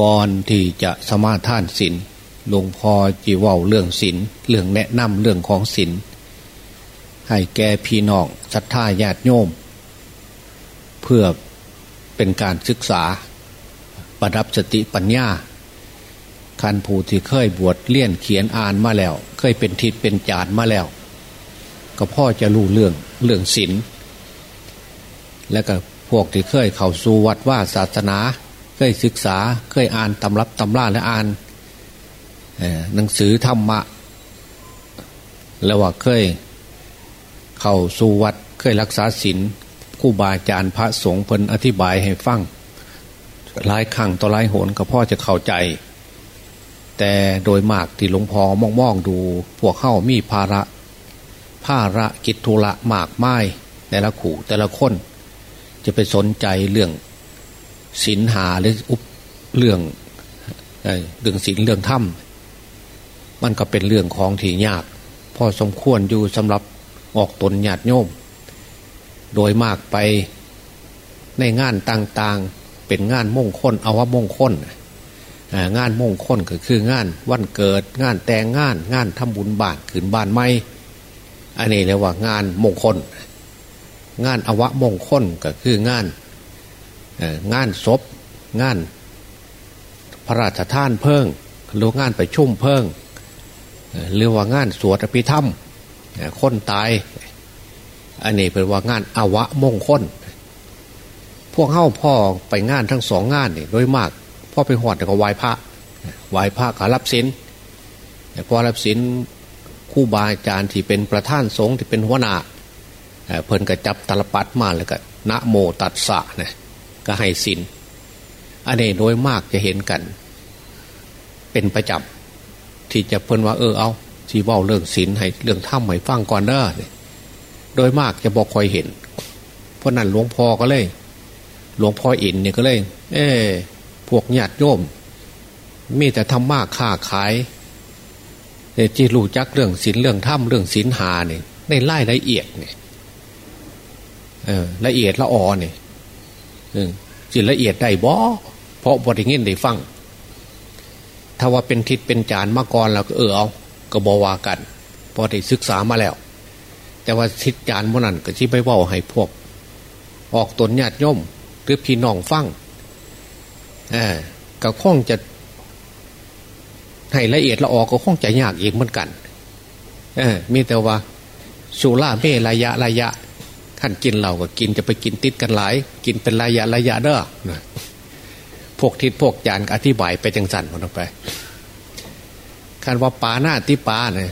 ก่อนที่จะสมาทานศีลหลวงพ่อจีว่าเรื่องศีลเรื่องแนะนำเรื่องของศีลให้แก่พี่น้องศรัทธาญาติโยม เพื่อเป็นการศึกษาประดับสติปัญญาคันผู้ที่เคยบวชเลี่ยนเขียนอ่านมาแล้ว เคยเป็นทิศเป็นจานมาแล้ว ก็พ่อจะรู้เรื่องเรื่องศีลและก็พวกที่เคยเข้าสู่วัดว่าศาสนา เคยศึกษาเคยอ่านตำรับตำราและอ่านหนังสือธรรมะ แล้วว่าเคย เข้าสู่วัดเคยรักษาศีลคู่บาอาจารย์พระสงฆ์เพิ่นอธิบายให้ฟังหลายครั้งต่อหลายโหนก็พ่อจะเข้าใจ แต่โดยมากที่หลวงพ่อมองมองดู พวกเข้ามีภาระภาระกิจธุระมากไม้แต่ละขู่แต่ละคน จะไปสนใจเรื่อง ศีลหาหรืออุปเรื่องเรื่องศีลเรื่องธรรมมันก็เป็นเรื่องของที่ยาก พอสมควรอยู่สำหรับออกตนญาติโยม โดยมากไปในงานต่างๆ เป็นงานมงคลเอาว่ามงคลงานมงคลก็คืองานวันเกิดงานแต่งงาน งานทำบุญบาทขืนบ้านไม่อันนี้เรียกว่างานมงคล งานอวะมงคลก็คืองาน งานศพงานพระราชทานเพิ่งหรืองานไปชุ่มเพิ่งหรือว่างานสวดอภิธรรมคนตาย อันนี้เป็นว่างานอวะมงคล พวกเข้าพ่อไปงานทั้งสองงานนี่โดยมากพ่อไปหอดก็ไหว้พระไหว้พระกับรับศีลพอรับศีลคู่บาอาจารย์ที่เป็นประธานสงฆ์ที่เป็นหัวหน้าเพิ่นก็จับตลปัดมาแล้วก็นะโมตัสสะเนะ ก็ให้ศีลอันนี้โดยมากจะเห็นกัน เป็นประจำที่จะเพิ่นว่าเออเอาที่ว่าเรื่องศีลให้เรื่องถ้ำให้ฟังก่อนเด้อโดยมากจะบอกคอยเห็น เพราะนั้นหลวงพ่อก็เลย หลวงพ่ออินเนี่ยก็เลย เออพวกญาติโยม มีแต่ทำมากค้าขายจีรู้จักเรื่องศีลเรื่องถ้ำเรื่องศีลหาเนี่ยในไล่ละเอียดเนี่ยละเอียดละออเนี่ย จิละเอียดได้บ่เพราะบริเงินได้ฟัง ถ้าว่าเป็นทิศเป็นจานมาก่อนแล้วก็เออเอาก็บวากันพอได้ศึกษามาแล้ว แต่ว่าทิศจานมันนั่นก็ที่ไปว่าให้พวก ออกตนญาติย่อมหรือพี่น้องฟังเออก็คงจะให้ละเอียดละออกก็คงจะยากอีกเหมือนกัน เออมีแต่ว่าสุราเมระยะระยะ ขั้นกินเราก็กินจะไปกินติดกันหลาย กินเป็นระยะระยะเด้อพวกทิศพวกจานอธิบายไปจังสันหมดไปคันว่าปาหน้าติปาเนี่ย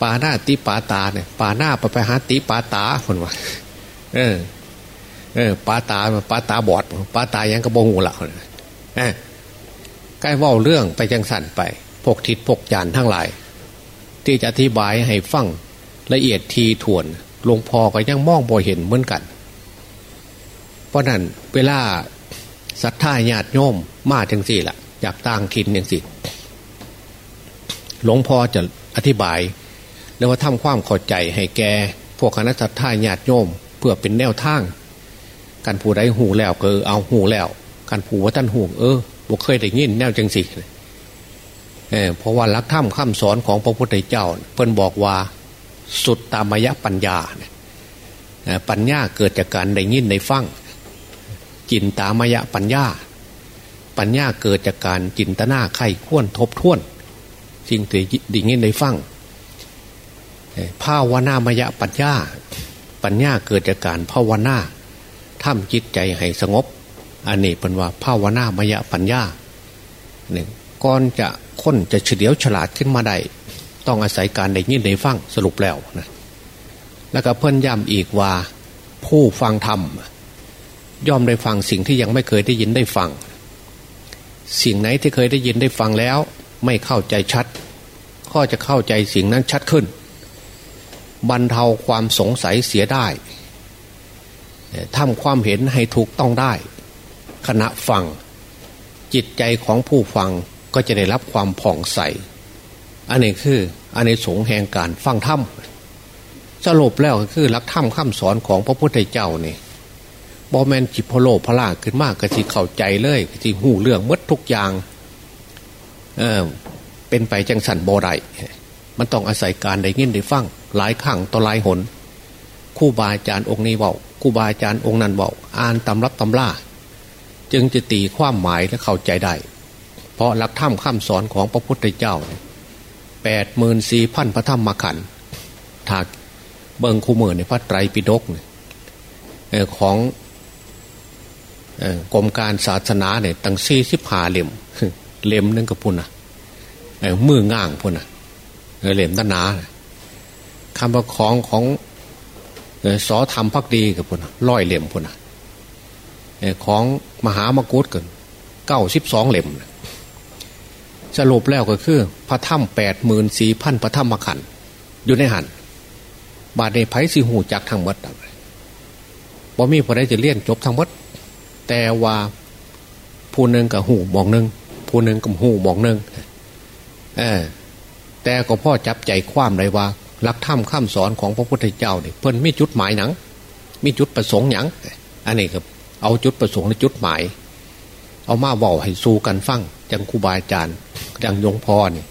ปาหน้าติปาตาเนี่ยปาหน้าไปไปหาติปาตาคนว่าเออ เออปาตาปาตาบอดปาตายังกระโบหูละเออใกล้ว่าเรื่องไปจังสันไปพวกทิศพวกจานทั้งหลาย ที่จะอธิบายให้ฟังละเอียดทีถ่วน หลวงพ่อก็ยังมองบ่เห็นเหมือนกัน เพราะนั้นเวลาศรัทธาญาติโยมมาจังสี่ละอยากต่างถิ่นอย่างสี่หลวงพ่อจะอธิบาย แล้วว่าทำความเข้าใจให้แกพวกคณะสัตยาญาติโยมเพื่อเป็นแนวทางการผู้ใดหูแล้วก็เอาหูแล้วการผู้ว่าท่านหูเออบ่เคยได้ยินแนวจังสิเออเพราะว่าลักธรรมคำสอนของพระพุทธเจ้าเพิ่นบอกว่า สุดตามยะปัญญาปัญญาเกิดจากการได้ยินได้ฟังจินตามยะปัญญา ปัญญาเกิดจากการจินตนาไข้ควรทบทวนสิ่งที่ดิ่งในฟังภาวนามยะปัญญา ปัญญาเกิดจากการภาวนาทำจิตใจให้สงบอันนี้เป็นว่าภาวนามยะปัญญาหนึ่งก่อนจะค้นจะเฉลียวฉลาดขึ้นมาได้ ต้องอาศัยการได้ยินได้ฟังสรุปแล้วนะแล้วก็เพิ่นย้ำอีกว่าผู้ฟังธรรมย่อมได้ฟังสิ่งที่ยังไม่เคยได้ยินได้ฟัง สิ่งไหนที่เคยได้ยินได้ฟังแล้ว ไม่เข้าใจชัด ก็จะเข้าใจสิ่งนั้นชัดขึ้น บรรเทาความสงสัยเสียได้ทำความเห็นให้ถูกต้องได้ ขณะฟัง จิตใจของผู้ฟังก็จะได้รับความผ่องใส อันนี้คืออันนี้สงแห่งการฟังธรรมสรุปแล้วก็คือหลักธรรมคำสอนของพระพุทธเจ้านี่บอแมนจิพโลพลาขึ้นมากกะสิเข้าใจเลยกะสิหูเรื่องมดทุกอย่างเออเป็นไปจังสันโบไรมันต้องอาศัยการได้ยินได้ฟังหลายครั้งต่อหลายหนคู่บาอาจารย์องค์นี้บอกคู่บาอาจารย์องค์นั้นบอกอ่านตำรับตำล่าจึงจะตีความหมายและเข้าใจได้ เพราะหลักธรรมข้มสอนของพระพุทธเจ้า แปดหมื่นสี่พันพระธรรมขันธ์ถากเบิงคู่มือในพระไตรปิฎกของกรมการศาสนาเนี่ยตั้งสี่สิบห้าเล่มเล่มนึงกับพุ่นอะมือง่างพุ่นอะเล่มตนาคำประคองของสอธรรมพักดีกับพุ่นร้อยเล่มพุ่นอะของมหามกุฏกันเก้าสิบสองเล่ม สรุปแล้วก็คือ พระธรรมแปดหมื่นสี่พันพระธรรมขันอยู่ในหันบาดในไผ่สีหูจากทางวัดบ่มีพอได้จะเลี่ยนจบทางวัดแต่ว่าผู้หนึ่งกับหูมองหนึ่งผู้หนึ่งกับหูมองหนึ่งเออแต่ก็พ่อจับใจความได้ว่าหลักธรรมข้ามสอนของพระพุทธเจ้าเนี่ยเพิ่นมีจุดหมายหนัง มีจุดประสงค์หนังอันนี้ครับเอาจุดประสงค์และจุดหมาย เอามาบอกให้สู้กันฟังจังคูบาอาจารย์ จังยงพ่อเนี่ย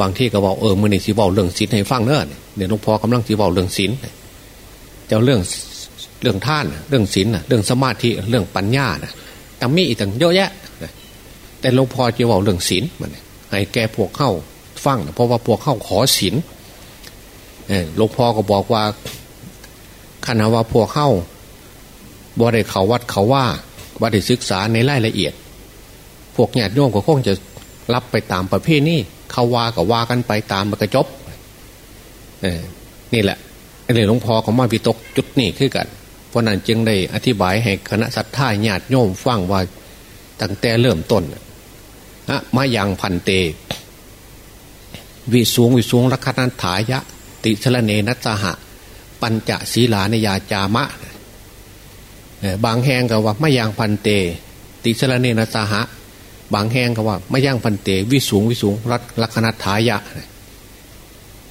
บางที่ก็บอกเออมือนี่สีบอเรื่องศีลให้ฟังเนอะเนี่ยหลวงพ่อกำลังสีบอเรื่องศีลเจ้าเรื่องเรื่องท่านเรื่องศีลเรื่องสมาธิเรื่องปัญญานะต่มีอีกต่างเยอะแยะแต่หลวงพ่อจะบอกเรื่องศีลมันให้แกพวกเข้าฟังเพราะว่าพวกเข้าขอศีลหลวงพ่อก็บอกว่าขณะว่าพวกเข้าบ่ได้เขาวัดเขาว่าบ่ได้ศึกษาในรายละเอียด พวกญาติโยมก็คงจะ รับไปตามประเภทนี้เขาว่าก็ว่ากันไปตามมันก็จบนี่แหละอันนี้หลวงพ่อของมาพิตกจุดนี้คือกัน เพราะนั้นจึงได้อธิบายให้คณะสัตยาญาติโยมฟังว่าตั้งแต่เริ่มต้นอะมายังพันเต วิสูงวิสูงรักนันถายะ ติชลเนนัสหะ ปัญจศีลานยาจามะ บางแห่งก็ว่ามายังพันเต ติชลเนนัสหะ บางแห่งก็ว่าไมายังพันเตวิสูงวิสูงรักลักนัถายะ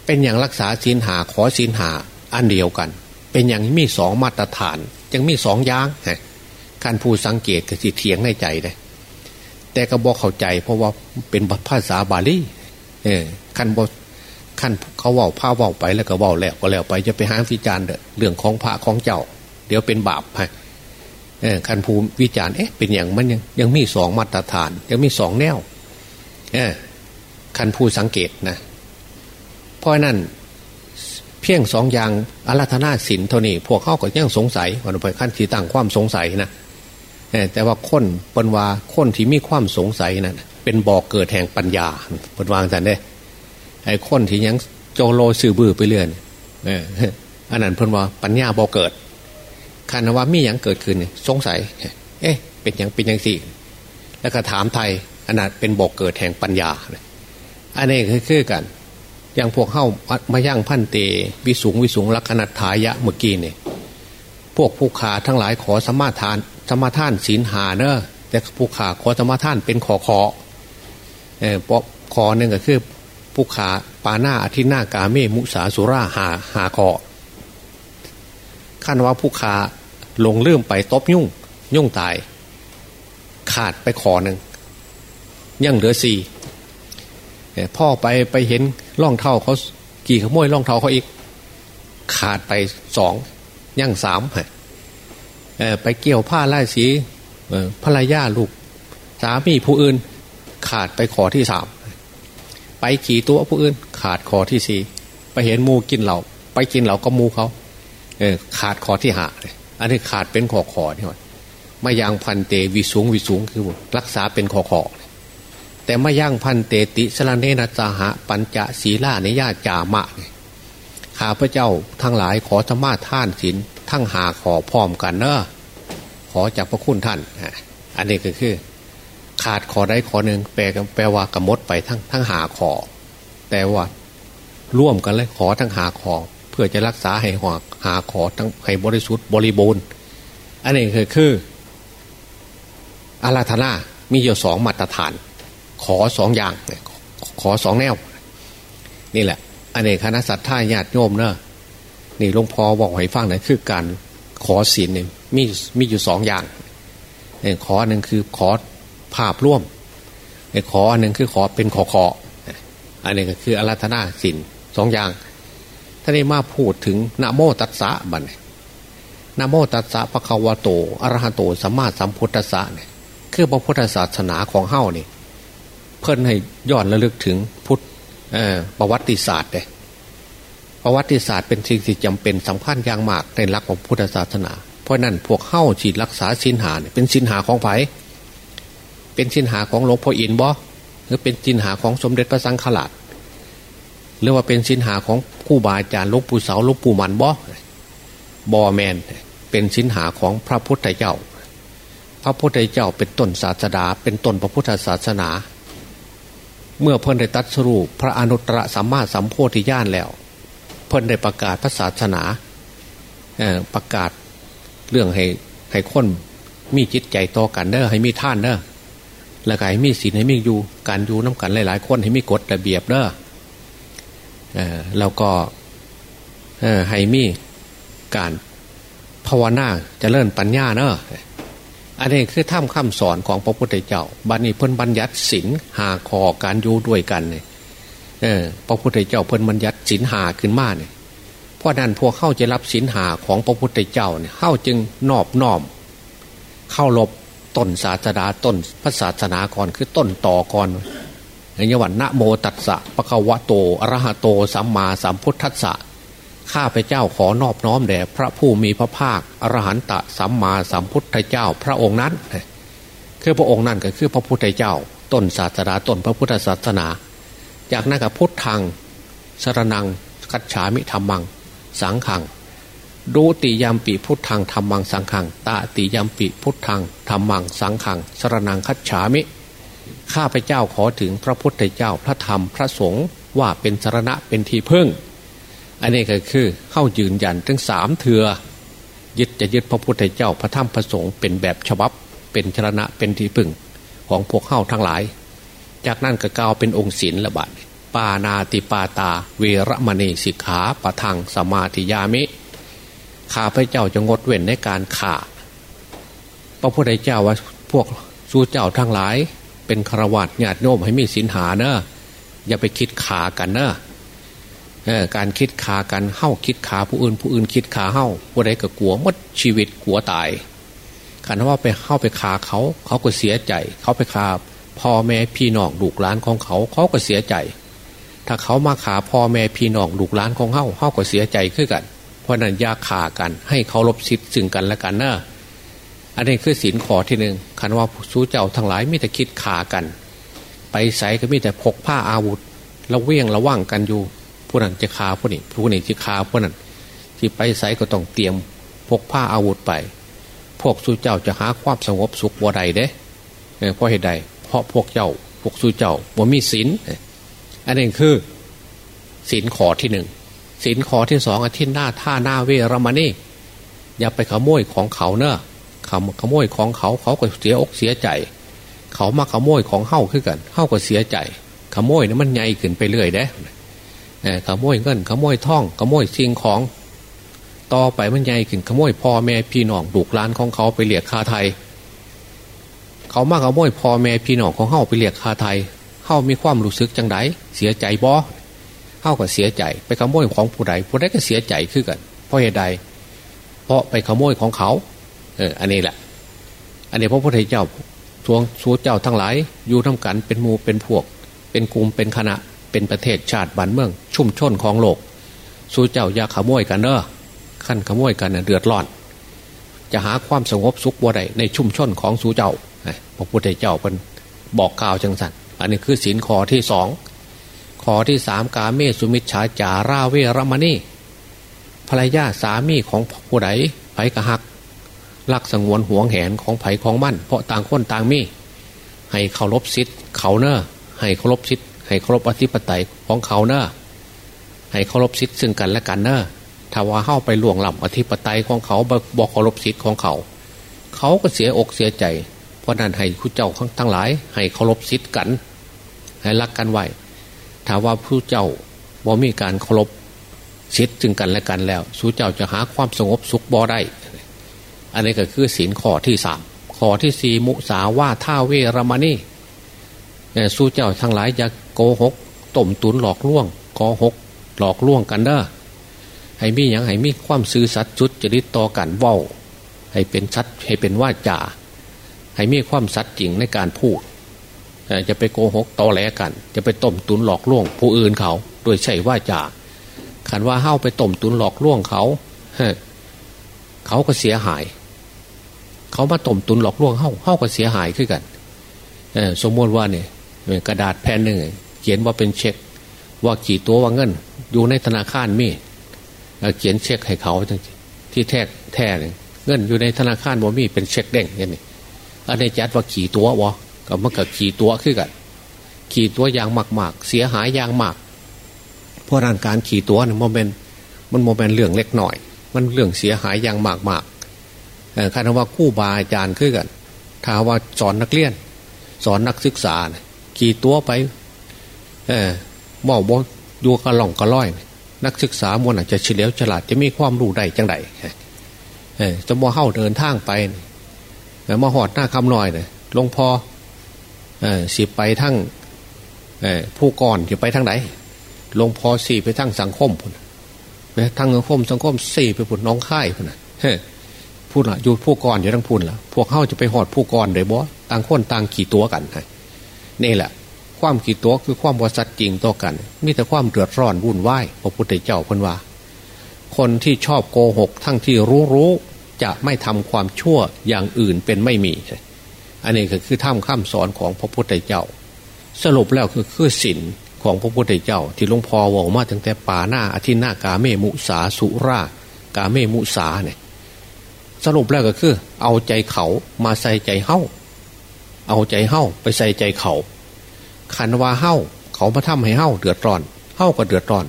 เป็นอย่างรักษาศีลหาขอศีลหาอันเดียวกัน เป็นอย่างมีสองมาตรฐาน ยังมีสองย่างการผู้สังเกตกับสิเถียงในใจเลยแต่ก็บอกเข้าใจ เพราะว่าเป็นภาษาบาลีเออขั้นบอขั้นเขาว่าผ้าว่าไปแล้วก็ว่าแล้วก็แล้วไปจะไปหาวิจารณ์เรื่องของพระของเจ้า เดี๋ยวเป็นบาปฮะ เออขั้นภูมิวิจารณ์เอ๊ะเป็นอย่างมันยังยังมีสองมาตรฐาน ยังมีสองแนวเออขั้นผู้สังเกตนะเพราะนั้นเพียงสองอย่างอาราธนาศินเท่านี้พวกเขาก็ยังสงสัยวันไปขั้นที่ตั้งความสงสัยนะแต่ว่าคนปนว่าคนที่มีความสงสัยนะั้นเป็นบ่อกเกิดแห่งปัญญาปนวางสันเด้ไอ้คนที่ยังโจโลสื่อบื้อไปเรื่อยอันนั้นพนว่าปัญญาบ่อเกิด คานว่ามีอย่างเกิดขึ้นสงสัย เอ๊ะ เป็นอย่างเป็นอย่างสี่ แล้วก็ถามไทยอันนั้นเป็นบอกเกิดแห่งปัญญาอันนี้คือกัน อย่างพวกเข้ามาย่างพันเตวิสุงวิสุงลักษณะถายะเมื่อกี้เนี่ยพวกผู้ขาทั้งหลายขอสมาทานสมาทานศีลหาเนอะแต่ผู้ขาขอสมาทานเป็นขอขอเออเพราะขอหนึ่งก็คือ ผู้ขาปาหน้าอธินากาเมมุสาสุราหาหาขอขั้นว่าผู้ขา ลงเรื่มไปตบยุ่ง ยุ่งตาย ขาดไปขอหนึ่งยังเหลือสี่พ่อไปไปเห็นร่องเท้าเขากี่ขโมยร่องเท้าเขาอีก ขาดไปสองย่างสามไปเกี่ยวผ้าไล่สีภรรยาลูกสามีผู้อื่น ขาดไปขอที่สามไปขี่ตัวผู้อื่น ขาดขอที่สี่ไปเห็นมูกินเหล่าไปกินเหล่าก็มูเขาเออขาดขอที่หา อันนี้ขาดเป็นขอขอนี่หน่อยมายังพันเตวิสูงวิสูงคือรักษาเป็นขอขอแต่มาย่างพันเตติสลาเนนัสหะปัญจศีลานิยาจามะข้าพระเจ้าทั้งหลายขอธรรมาท่านศีลทั้งหาขอพร้อมกันเนอะขอจากพระคุณท่านอันนี้ก็คือ ขาดขอได้ขอหนึ่งแปลแปลว่ากระมดไปทั้งทั้งหาขอแต่ว่าร่วมกันเลยขอทั้งหาขอ พื่อจะรักษาให้หอกหาขอทั้งให้บริสุทธิ์บริบูรณ์ อันนี้คือคืออาราธนามีอยู่สองมาตรฐาน ขอสองอย่าง ขอสองแนว นี่แหละ อันนี้คณะสัตยาญาติโยมเนอะนี่หลวงพ่อบอกให้ฟังนะคือการขอศีลเนี่ยมีมีอยู่สองอย่างขอหนึ่งคือขอภาพร่วมขออันหนึ่งคือขอเป็นขอขออันนี้ก็คืออารัธนาศีลสองอย่าง ท่านนี้มาพูดถึงนะโมตัสสะบันนะโมตัสสะปะคะวะโตอรหะโตสัมมาสัมพุทธัสสะเนี่ยคือพระพุทธศาสนาของเฮ้านี่เพิ่นให้ย้อนระลึกถึงพุทธประวัติศาสตร์เลยประวัติศาสตร์เป็นสิ่งที่จำเป็นสำคัญอย่างมากในหลักของพุทธศาสนา เพราะนั้นพวกเข้าฉีดรักษาสินหาเป็นสินหาของไผ่เป็นสินหาของหลวงพ่ออินบ่หรือเป็นสินหาของสมเด็จพระสังฆราช หรือว่าเป็นสินหาของคู่บาอาจารย์ลูกปู่เสาลูกปู่มันบ่บอแมนเป็นสินหาของพระพุทธเจ้า พระพุทธเจ้าเป็นต้นศาสดา เป็นต้นพระพุทธศาสนา เมื่อเพิ่นได้ตัดสรุปพระอนุตตรสัมมาสัมโพธิญาณแล้ว เพิ่นได้ประกาศพระศาสนาประกาศเรื่องให้ให้คนมีจิตใจต่อกันเนอให้มีท่านเนอแล้วให้มีศีลให้มีอยู่การอยู่น้ากันหลาย ๆ คนให้มีกฎระเบียบเนอ แล้วก็ให้มีการภาวนาจะเลิ่นปัญญาเนอะอันนี้คือท่ามคำสอนของพระพุทธเจ้า บัณฑิเพิ่นบัญญัติศีลหาคอการอยู่ด้วยกันเนี่ยเออพระพุทธเจ้าเพิ่นบัญญัติศีลหาขึ้นมาเนี่ยเพราะนั้นพวกเข้าจะรับศีลหาของพระพุทธเจ้าเนี่ยเข้าจึงนอบน้อม เข้าลบต้นศาสนาต้นพระศาสนาก่อนคือต้นต่อก่อน ยวันนะโมตัสสะปะคะวะโตอรหะโตสัมมาสัมพุทธัสสะข้าพเจ้าขอนอบน้อมแด่พระผู้มีพระภาคอรหันตะสัมมาสัมพุทธเจ้าพระองค์นั้น คือพระองค์นั้นก็คือพระพุทธเจ้า ต้นศาสนาต้นพระพุทธศาสนา จากนั้นกับพุทธังสรนังคัจฉามิธรรมัง สังขังดูติยามปีพุทธังธรรมังสังขังตาติยามปีพุทธังธรรมังสังขัง สรนังคัจฉามิ ข้าพเจ้าขอถึงพระพุทธเจ้าพระธรรมพระสงฆ์ว่าเป็นสารณะเป็นที่พึ่ง อันนี้ก็คือเข้ายืนยันทั้งสามเถือยึดจะยึดพระพุทธเจ้าพระธรรมพระสงฆ์เป็นแบบฉบับเป็นสารณะเป็นที่พึ่งของพวกเข้าทั้งหลาย จากนั้นก็กล่าวเป็นองค์ศีลละบาทปานาติปาตา เวรมณีสิกขาปะทังสมาธิยามิข้าพระเจ้าจะงดเว้นในการข่าพระพุทธเจ้าว่าพวกสู้เจ้าทั้งหลาย เป็นครวัตญาติโยมให้มีศีลหาเนอะอย่าไปคิดขากันเนอะการคิดขากันเข้าคิดขาผู้อื่น ผู้อื่นคิดขาเข้าผู้ใดก็กลัวมดชีวิตกลัวตายขันว่าไปเข้าไปขาเขาเขาก็เสียใจ เขาไปขาพ่อแม่พี่น้องลูกหลานของเขาเขาก็เสียใจ ถ้าเขามาขาพ่อแม่พี่น้องลูกหลานของเขาเขาก็เสียใจขึ้นกัน เพราะนั้นยาขากัน ให้เขาลบสิทธิ์ซึ่งกันและกันเนอะ อันนี้คือศีลขอที่หนึ่งคันว่าสู้เจ้าทั้งหลายมิแต่คิดขากัน ไปใส่ก็มีแต่พกผ้าอาวุธระเวียงระว่างกันอยู่ผู้นั้นจะขาผู้นี้ผู้นี้จะขาผู้นั้นที่ไปใส่ก็ต้องเตรียมพกผ้าอาวุธไป พวกสู้เจ้าจะหาความสงบสุขบ่ใดเด้เพราะเหตุใด เพราะพวกเจ้าพวกสู้เจ้าว่ามีศีลอันนี้คือศีลขอที่หนึ่งศีลขอที่สองอาทิตย์หน้าท่าหน้าเวรมณีอย่าไปขโมยของเขาเนอะ ขขโมยของเขาเขาก็เสียอกเสียใจ เขามาขโมยของเฮ้าขึ้นกันเฮ้าก็เสียใจ ขโมยนี่มันใหญ่ขึ้นไปเรื่อยเด้ขโมยเงินขโมยท่อง ขโมยสิ่งของ ต่อไปมันใหญ่ขึ้นขโมยพ่อแม่พี่น้องดุกล้านของเขาไปเรียกคาไทย เขามาขโมยพ่อแม่พี่น้องของเฮาไปเรียกคาไทยเฮามีความรู้สึกจังไดเสียใจบ่เฮาก็เสียใจ ไปขโมยของผู้ใดผู้ใดก็เสียใจขึ้นกัน เพราะเหตุใด เพราะไปขโมยของเขา เอออันนี้แหละ อันนี้พระพุทธเจ้าทวงสู้เจ้าทั้งหลาย อยู่ทำกันเป็นมูเป็นพวก เป็นกลุ่มเป็นคณะเป็นประเทศชาติบ้านเมือง ชุ่มชนของโลก สู้เจ้าอย่าขโมยกันเนอขั้นขโมยกันเดือดร้อน จะหาความสงบสุขบ่ได้ในชุ่มชนของสู้เจ้าพระพุทธเจ้าเป็นบอกกล่าวจังสันอันนี้คือศีลข้อที่สองข้อที่สามกาเมสุมิชฌาจาราเวรมณีภรรยาสามีของผู้ใดไผกระหัก ลักสงวนห่วงแหนของไผ่ของมั่น เพราะต่างคนต่างมี ให้เคารพสิทธิ์เขาเนอะให้เคารพสิทธิ์ให้เคารพอธิปไตยของเขาเนอะให้เคารพสิทธิ์ซึ่งกันและกันเนอะถ้าว่าเข้าไปล่วงล้ำอธิปไตยของเขาบอกเคารพสิทธิ์ของเขา เขาก็เสียอกเสียใจ เพราะนั้นให้ผู้เจ้าทั้งหลาย ให้เคารพสิทธิ์กัน ให้รักกันไว้ถ้าว่าผู้เจ้าบ่มีการเคารพสิทธิ์จึงกันและกันแล้วสู้เจ้าจะหาความสงบสุขบ่ได้ อันนี้ก็คือศีลข้อที่สามข้อที่สี่มุสาว่าท่าเวรมณีสู้เจ้าทั้งหลายอย่าโกหกต้มตุนหลอกล่วงโกหกหลอกล่วงกันเด้อให้มีอย่างให้มีความซื่อสัตย์จุดจริตต่อกันว่าให้เป็นชัดให้เป็นว่าจ่าให้มีความสัตย์จริงในการพูดจะไปโกหกตอแหลกัน จะไปต้มตุนหลอกล่วง ผู้อื่นเขา โดยใช่ว่าจ่าขันว่าเฮ้าไปต้มตุนหลอกล่วงเขาเขาก็เสียหาย เขามาต้มตุนหลอกลวงเฮ้าเฮ้าก็เสียหายขึ้นกันสมมติว่าเนี่ยกระดาษแผ่นหนึ่งเขียนว่าเป็นเช็ค ว่ากี่ตัวว่าเงิน อยู่ในธนาคารมีเขียนเช็คให้เขาที่แท้แท้เนี่ยเงินอยู่ในธนาคารบ่มีเป็นเช็คเด้งอย่างนี้อันนี้จัดว่าขี่ตัววะก็มันกับขี่ตัวขึ้นกันขี่ตัวยางมากๆ เสียหายยางมากเพราะการการขี่ตัวเนี่ยโมันเป็นมันโมเป็นเรื่องเล็กหน่อย มันเรื่องเสียหายยางมากมาก คาดว่าคู่บาอาจารย์ขึ้นกัน ถ้าว่าสอนนักเรียน สอนนักศึกษาขี่ตัวไป เออมอบอยู่กระหล่องกระล่อย นักศึกษามวลอาจจะเฉลียวฉลาดจะมีความรู้ได้จังไดเออจะมาเข้าเดินทางไปมาหอดหน้าคำลอยเนี่ยหลวงพ่อสิไปทั้งผู้ก่อนจะไปทั้งไหนหลวงพ่อสี่ไปทั้งสังคมพุ่นทั้งสังคมสังคมสี่ไปพุ่นน้องค่ายพุ่น พูดละอยู่ผู้ก่อนอยู่ทั้งพุ่นละพวกเข้าจะไปหอดผู้ก่อนเลยบ่ต่างคนต่างขี่ตัวกันนี่แหละ ความขี่ตัวคือความวสัตจริงต่อกัน มีแต่ความเดือดร้อนวุ่นวายพระพุทธเจ้าพันว่า คนที่ชอบโกหกทั้งที่รู้รู้จะไม่ทำความชั่วอย่างอื่นเป็นไม่มี อันนี้ก็คือท่ามข้ามสอนของพระพุทธเจ้า สรุปแล้วคือคือศีลของพระพุทธเจ้า ที่หลวงพ่อบอกมาตั้งแต่ป่าหน้าอธินากาเมมุสาสุรากาเมมุสาเนี่ย สรุปแล้วก็คือ เอาใจเขามาใส่ใจเฮ้าเอาใจเฮ้าไปใส่ใจเขาขันว่าเฮ้าเขามาทำให้เฮ้าเดือดร้อนเฮ้าก็เดือดร้อน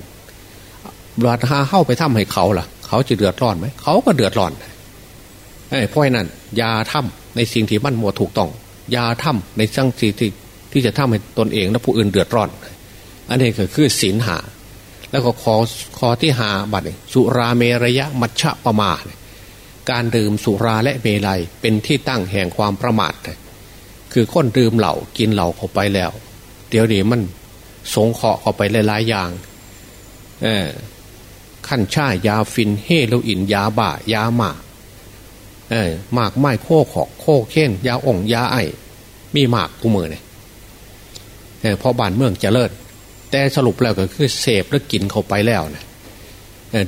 เวลาเฮ้าไปทำให้เขาล่ะ เขาจะเดือดร้อนไหมเขาก็เดือดร้อนเพราะนั้นยาทำในสิ่งที่มันมัวถูกต้องยาทำในสิ่งที่ที่จะทำให้ตนเองและผู้อื่นเดือดร้อน อันนี้ก็คือศีลหา แล้วก็ขอขอที่หาบัตรสุราเมระยะมัชฌะประมา การดื่มสุราและเมลัยเป็นที่ตั้งแห่งความประมาทคือคนดื่มเหล่ากินเหล่าเข้าไปแล้ว เดี๋ยวนี้มันสงเคราะห์เข้าไปหลายๆอย่างขั้นช่ายาฟินเฮโรอีนยาบ้ายาหมาเออหมากไม้โคขอกโคเค้นยาอ่งยาไอมีหมากกูมือเนี่ยเพราะบ้านเมืองจะเลิศแต่สรุปแล้วก็คือเสพแล้วกินเข้าไปแล้วนะ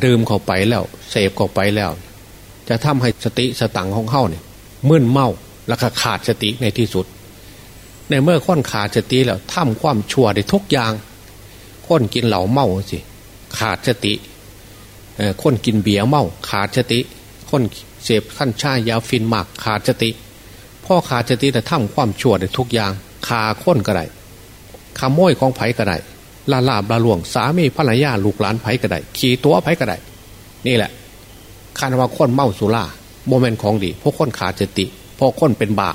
ดื่มเข้าไปแล้ว เสพเข้าไปแล้ว จะทำให้สติสตังของเข้าเนี่ยมึนเมาแล้วก็ขาดสติในที่สุด ในเมื่อค้นขาดสติแล้วทำความชั่วได้ทุกอย่างค้นกินเหล่าเมาสิขาดสติค้นกินเบียร์เมาขาดสติค้นเสพขั้นชายาฟินหมากขาดสติพ่อขาดสติแต่ทำความชั่วได้ทุกอย่างขาค้นก็ได้ขโมยของไผ่ก็ได้ลาลาบลาหลวงสามีภรรยาลูกหลานไผ่ก็ได้ขี่ตัวไผ่ก็ได้นี่แหละ คานว่าค้นเมาสุราโมเมนต์ของดีพวกค้นขาดสติพอค้นเป็นบา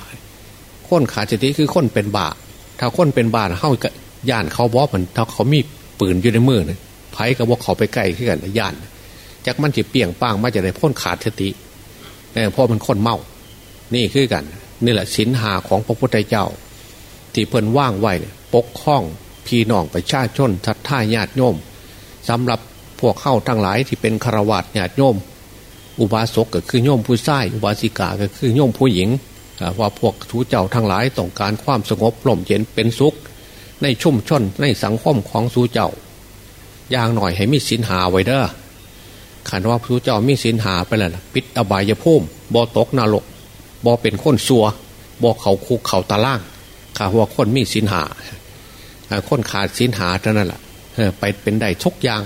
ค้นขาดสติคือค้นเป็นบาถ้าค้นเป็นบาเข้าย่านเขาบอมันถ้าเขามีปืนอยู่ในมือเนี่ยไผ่กับว่าเขาไปใกล้ขึ้นกันย่านจากมันจะเปี่ยงป้างมาจะได้พ้นขาดสติเพราะมันค้นเมา นี่คือกันนี่แหละสินหาของพระพุทธเจ้า ที่เพิ่นว่างไว้ปกคล้องพี่น้องประชาชนทัดท่าญาติโยมสำหรับพวกเข้าทั้งหลายที่เป็นคารวะญาติโยม อุบาสกก็คือโยมผู้ชาย อุบาสิกาก็คือโยมผู้หญิง ว่าพวกทูเจ้าทั้งหลายต้องการความสงบล่มเย็นเป็นสุข ในชุ่มชนในสังคมของสูเจ้า อย่างหน่อยให้มีสินหาไว้เด้อขันว่าพระเจ้ามีศีลหาไปแล้วปิดอบายภูมิบ่ตกนรกบ่เป็นคนซัวบ่เขาคุกเขาตาล่างข้าว่าคนมีศีลหาคนขาดศีลหาเท่านั้นแหละไปเป็นได้ทุกอย่าง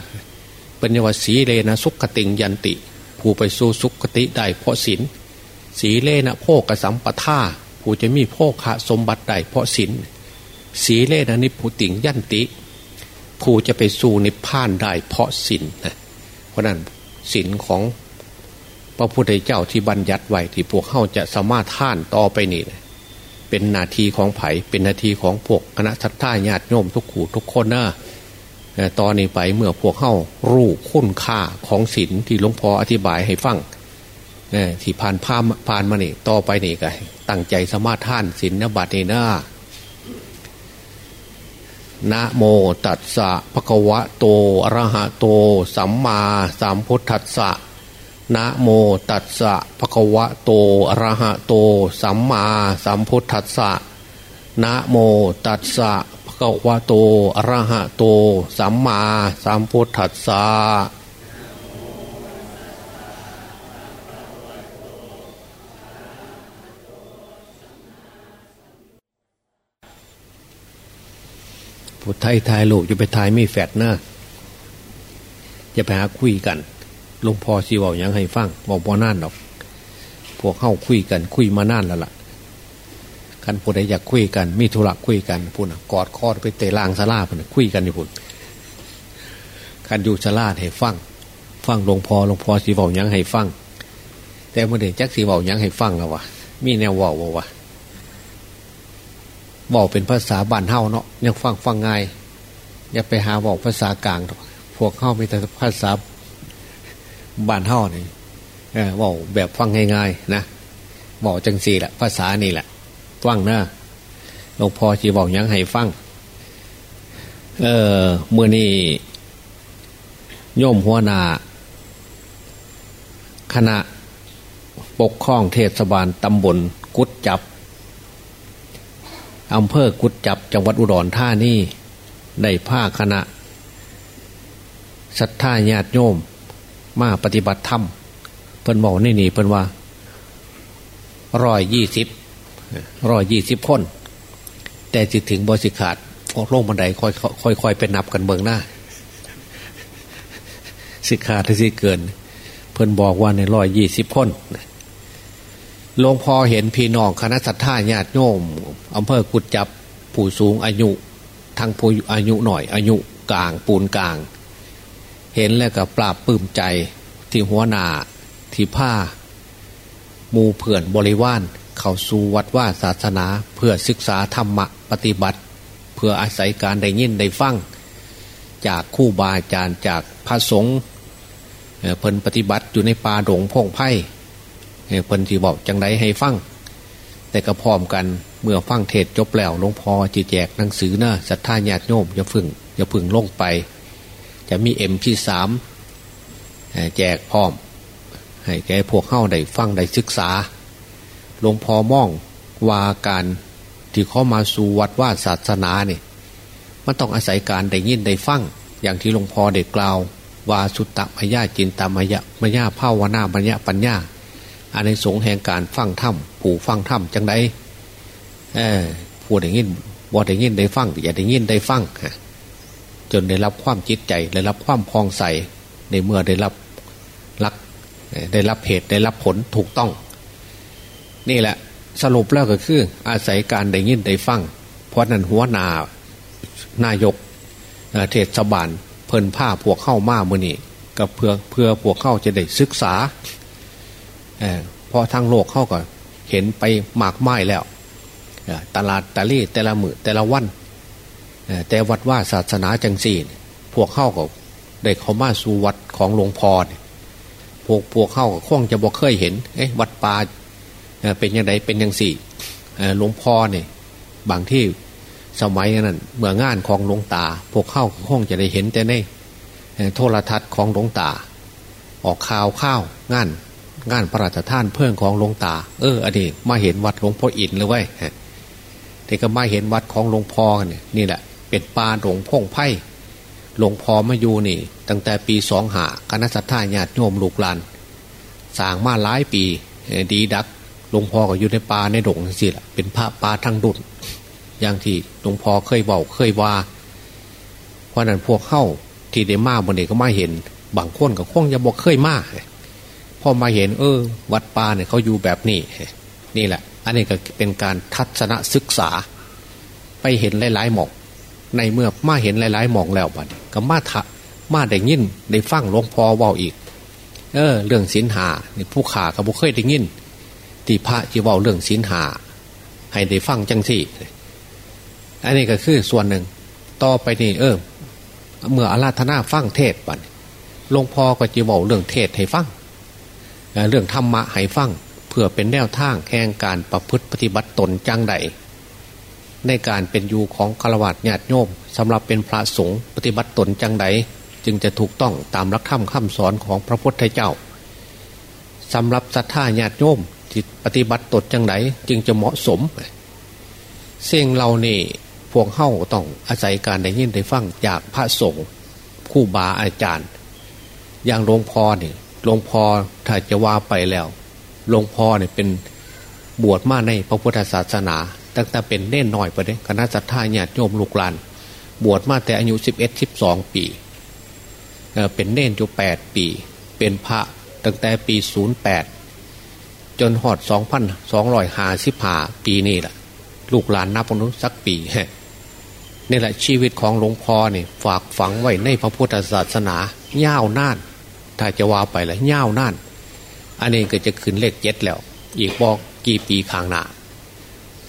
เป็นยวสีเลนะสุขติงยันติ ผู้ไปสู่สุขติได้เพราะศีลสีเลนะโภกสัมปทาผู้จะมีโภคสมบัติได้เพราะศีลสีเลนะนิพุติงยันติผู้จะไปสู่นิพพานได้เพราะศีลเพราะนั้นศีลของพระพุทธเจ้าที่บัญญัติไว้ที่พวกเข้าจะสามารถท่านต่อไปนี่เป็นนาทีของไผ่เป็นนาทีของพวกคณะทัตตาญาติโยมทุกขู่ทุกคนนะ ตอนนี้ไปเมื่อพวกเข้ารู้คุณค่าของศีลที่หลวงพ่ออธิบายให้ฟังที่ผ่านผ่านผ่านมานี่ต่อไปนี่ก็ตั้งใจสมาทานศีลนบัตนี่นะนะโมตัสสะภะคะวะโตอะระหะโต สัมมาสัมพุทธัสสะนะโมตัสสะภะคะวะโตอะระหะโต สัมมาสัมพุทธัสสะนะโมตัสสะภะคะวะโตอรหะโต สัมมาสัมพุทธัสสะผู้ไทยทายลูกจะไปทายไม่แฟดนะจะไปหาคุยกันหลวงพ่อสีบอกยังให้ฟังบอกพอนานหรอก พวกเข้าคุยกันคุยมานานแล้วล่ะ กันผู้ใดอยากคุยกัน มีธุระคุยกันพูดนะกอดคอไปเตะล่างสลาพูดนคุยกันอยู่พูดกันอยู่สลาให้ฟังฟังหลวงพ่อหลวงพ่อสีบอกยังให้ฟังแต่เมื่อเด็กจักสีบอกยังให้ฟังแล้ววะมีแนวว่าววะบอกเป็นภาษาบ้านเฮาเนาะยังฟังฟังง่ายอย่าไปหาบอกภาษากลางพวกเขามีแต่ภาษาบ้านเฮานี่เออบอกแบบฟังง่ายๆนะบอกจังสีแหละภาษานี่แหละ ฟังเนะหลวงพ่อจีบอกยังให้ฟัง เออเมื่อนี้โยมหัวนาคณะปกครองเทศบาลตำบลกุดจับอำเภอกุดจับจังหวัดอุดรธานีได้ผ้าคณะศรัทธาญาติโยม มาปฏิบัติธรรมเพิ่นบอกนี่นี่เพิ่นว่าร้อยยี่สิบ ร้อยยี่สิบคน แต่จิตถึงบริขาดออกลงบันไดค่อยค่อยค่อยเป็นนับกันเบิงหน้า สิขาดที่สิเกิน เพิ่นบอกว่าในร้อยยี่สิบคนหลวงพ่อเห็นพี่น้องคณะสัตยาญาติโยมอำเภอกุดจับผู้สูงอายุทั้งผู้อายุหน่อย อายุกลางปูนกลาง เห็นแล้วก็ปราบปื้มใจที่หัวหนาที่ผ้ามูเผื่อนบริวาร เข้าสู่วัดว่าศาสนาเพื่อศึกษาธรรมะปฏิบัติ เพื่ออาศัยการได้ยินได้ฟังจากคู่บาอาจารย์จากพระสงฆ์เพิ่นปฏิบัติอยู่ในป่าดงพงไพ่เพิ่นที่บอกจังไดให้ฟังแต่ก็พร้อมกันเมื่อฟังเทศจบแล้วหลวงพ่อจีแจกหนังสือนะศรัทธาญาติโยมอย่าพึ่งอย่าพึ่งลงไป จะมีเอ็มพี่สามแจกพร้อมให้แกพวกเข้าได้ฟังได้ศึกษา หลวงพ่อมองว่าการที่เข้ามาสู่วัดว่าศาสนาเนี่ยมันต้องอาศัยการได้ยินได้ฟังอย่างที่หลวงพ่อเด็กกล่าวว่าสุตตมยาจินตามยะมยาภาวนามัญญาปัญญาอันในสงแห่งการฟังธรรมผู้ฟังธรรมจังไดเออผู้ได้ยินบ่ได้ยินได้ฟังอย่าได้ยินได้ฟังจนได้รับความจิตใจได้รับความพองใสในเมื่อได้รับรักได้รับเหตุได้รับผลถูกต้อง นี่แหละสรุปแล้วก็คือ อาศัยการได้ยินได้ฟังเพราะนั้นหัวนานายกเทศบาลเพิ่นผ้าพวกเข้ามาเมื่อนี้ก็เพื่อเพื่อพวกเข้าจะได้ศึกษาเพราะทางโลกเขาก็เห็นไปหมากไม้แล้วตลาดตะลี่แต่ละมือแต่ละวันแต่วัดว่าศาสนาจังสี่พวกเข้าก็ได้เขามาสู่วัดของหลวงพ่อพวกพวกเข้าก็คงจะบอกเคยเห็น เอ๊ะวัดป่า เป็นยังไงเป็นยังสี่หลวงพ่อเนี่ยบางที่สมัยนั้นเมื่องานของหลวงตา พวกเข้าคงจะได้เห็นแต่ในโทรทัศน์ของหลวงตา ออกข่าวข้าวงาน งานพระราชทานเพื่อนของหลวงตา เอออดีมาเห็นวัดหลวงพ่ออินเลยเว้ยแต่ก็มาเห็นวัดของหลวงพ่อเนี่ยนี่แหละ เป็นป่าหลวงพ่งไพ่หลวงพ่อมาอยู่นี่ ตั้งแต่ปีสองหาคณะสัตยาญาติโยมลูกหลานสร้างมาหลายปีดีดัก หลวงพ่อก็อยู่ในป่าในดงสิละเป็นพระป่าทั้งดุนอย่างที่หลวงพ่อเคยบอกเคยว่าเพราะนั้นพวกเข้าที่ได้มาบนเด็กก็มาเห็น บางคนก็คงจะบอกเคยมาพอมาเห็น เออ วัดป่าเนี่ยเขาอยู่แบบนี้นี่แหละ อันนี้ก็เป็นการทัศนศึกษา ไปเห็นหลายๆหมอกในเมื่อมาเห็นหลายๆหมอกแล้วบัดก็มาทะมาได้ยินได้ฟังหลวงพ่อว่าอีก เออ เรื่องศีลหานี่ผู้ขากับบุเคยได้ยิน ตีพระจีว่าเรื่องศีลหาให้ได้ฟังจังสี่อันนี้ก็คือส่วนหนึ่ง ต่อไปนี่เออเมื่ออาราธนาฟังเทศบัดหลวงพ่อก็จีว่าเรื่องเทศให้ฟังเรื่องธรรมะให้ฟังเพื่อเป็นแนวทางแห่งการประพฤติปฏิบัติตนจังใดในการเป็นอยู่ของฆราวาสญาติโยมสำหรับเป็นพระสงฆ์ปฏิบัติตนจังใดจึงจะถูกต้องตามหลักธรรมคำสอนของพระพุทธเจ้าสำหรับศรัทธาญาติโยม ปฏิบัติตนจังใดจึงจะเหมาะสมเสิ่งเรานี่พวกเข้าต้องอาศัยการได้ยินได้ฟังจากพระสงฆ์คู่บาอาจารย์ อย่างหลวงพ่อเนี่ยหลวงพ่อถ้าจะว่าไปแล้วหลวงพ่อเนี่ยเป็นบวชมาในพระพุทธศาสนาตั้งแต่เป็นเน่นหน่อยไปเลยคณะสัตยาญาติโยมลูกหลาน บวชมาแต่อายุสิบเอ็ดสิบสองปี เป็นเน่นอยู่แปดปี เป็นพระตั้งแต่ปีศูนย์แปด จนหอดสองพันสองร้อยหาสิบหาปีนี่แหละลูกหลานนับนุสักปีนี่แหละชีวิตของหลวงพ่อเนี่ยฝากฝังไว้ในพระพุทธศาสนาเง่าน่าน ถ้าจะว่าไปแล้วเง่าน่าน อันนี้ก็จะขึ้นเลขเจ็ดแล้ว อีกบอกกี่ปีข้างหน้า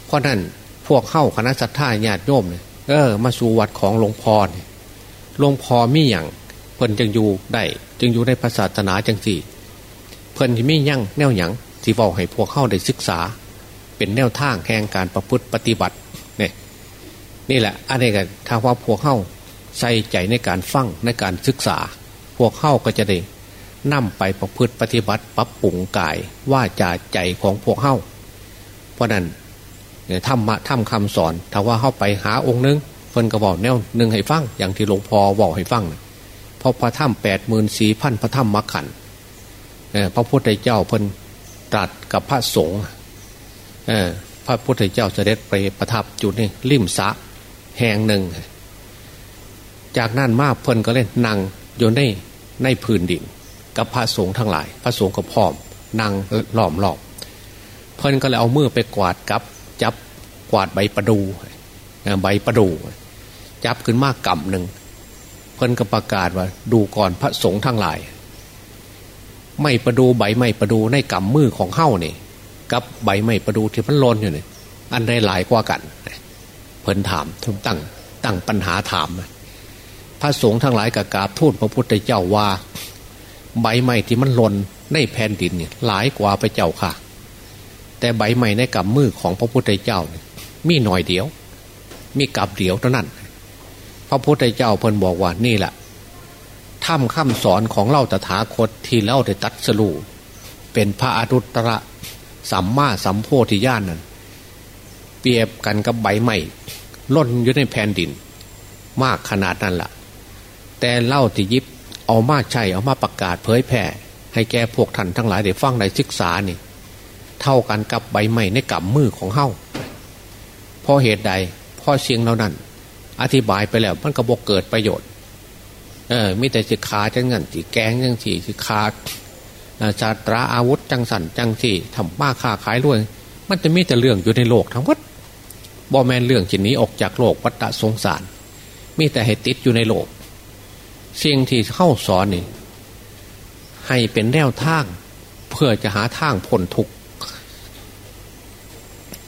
เพราะนั้นพวกเข้าคณะสัตยาญาติโยมเนี่ยเออ มาสู่วัดของหลวงพ่อเนี่ยหลวงพ่อมีอย่างเพิ่นจึงอยู่ได้ จึงอยู่ในศาสนาจังสี่ เพิ่นที่มียั่งแนวหยัง ที่บอกให้พวกเข้าได้ศึกษา เป็นแนวทางแห่งการประพฤติปฏิบัติเนี่ยนี่แหละอันนี้กันถ้าว่าพวกเข้าใส่ใจในการฟังในการศึกษา พวกเข้าก็จะได้นำไปประพฤติปฏิบัติปรับปรุงกายว่าจาใจของพวกเข้าเพราะนั้นธรรมะธรรมคำสอนถ้าว่าเข้าไปหาองค์นึงเพิ่นก็บอกแนวหนึ่งให้ฟังอย่างที่หลวงพ่อบอกให้ฟังเพราะพระธรรมแปดหมื่นสี่พันพระธรรมมรขันพระพุทธเจ้าเพิ่น ตรัสกับพระสงฆ์พระพุทธเจ้าเสด็จไปประทับจุดนี้ริมสะแห่งหนึ่ง จากนั้นมาเพิ่นก็เล่นนั่งอยู่ในในพื้นดิน กับพระสงฆ์ทั้งหลาย พระสงฆ์ก็พร้อมนั่งล้อมรอบเพิ่นก็เลยเอามือไปกวาดกับจับกวาดใบประดูใบประดู จับขึ้นมากำหนึ่งเพิ่นก็ประกาศว่าดูก่อนพระสงฆ์ทั้งหลาย ไม่ประดูใบไม่ประดูในกำมือของเฮ้านี่กับใบไม้ประดูที่มันลนอยู่นี่อันใดหลายกว่ากันเพิ่นถามทุกตั้งตั้งปัญหาถาม พระสงฆ์ทั้งหลายกับกาบทูตพระพุทธเจ้าว่า ใบไม้ที่มันลนในแผ่นดินเนี่ยหลายกว่าพระเจ้าค่ะ แต่ใบไม้ในกำมือของพระพุทธเจ้าเนี่ยมีหน่อยเดียว มีกับเดียวเท่านั้น พระพุทธเจ้าเพิ่นบอกว่านี่แหละ ถ้ำคำสอนของเล่าตถาคตที่เล่าได้ตัดสรูเป็นพระอรุตระสัมมาสัมโพธิญาณนั่นเปรียบกันกับใบไม้ล่นอยู่ในแผ่นดิน มากขนาดนั้นละ่ะ แต่เล่าที่ยิบเอามาใช่เอามาประกาศเผยแผ่ให้แก่พวกท่านทั้งหลายได้ฟังได้ศึกษานี่ เท่ากันกับใบไม้ในกำมือของเฮ้าเพราะเหตุใดพ่อเชียงเรานั้น อธิบายไปแล้วมันกระบอกเกิดประโยชน์ เออม่แต่สิขาจังงั้นสิแกงจังสี่สิขาชาตราอาวุธจังสันจังที่ทำมาค้าขายรวย มันจะมีแต่เรื่องอยู่ในโลกทั้งหมดบอแมนเรื่องจินนี้ออกจากโลกวัฏสงสาร มีแต่ให้ติดอยู่ในโลกสิ่งที่เข้าสอนนี่ ให้เป็นแนวทาง เพื่อจะหาทางพ้นทุกข์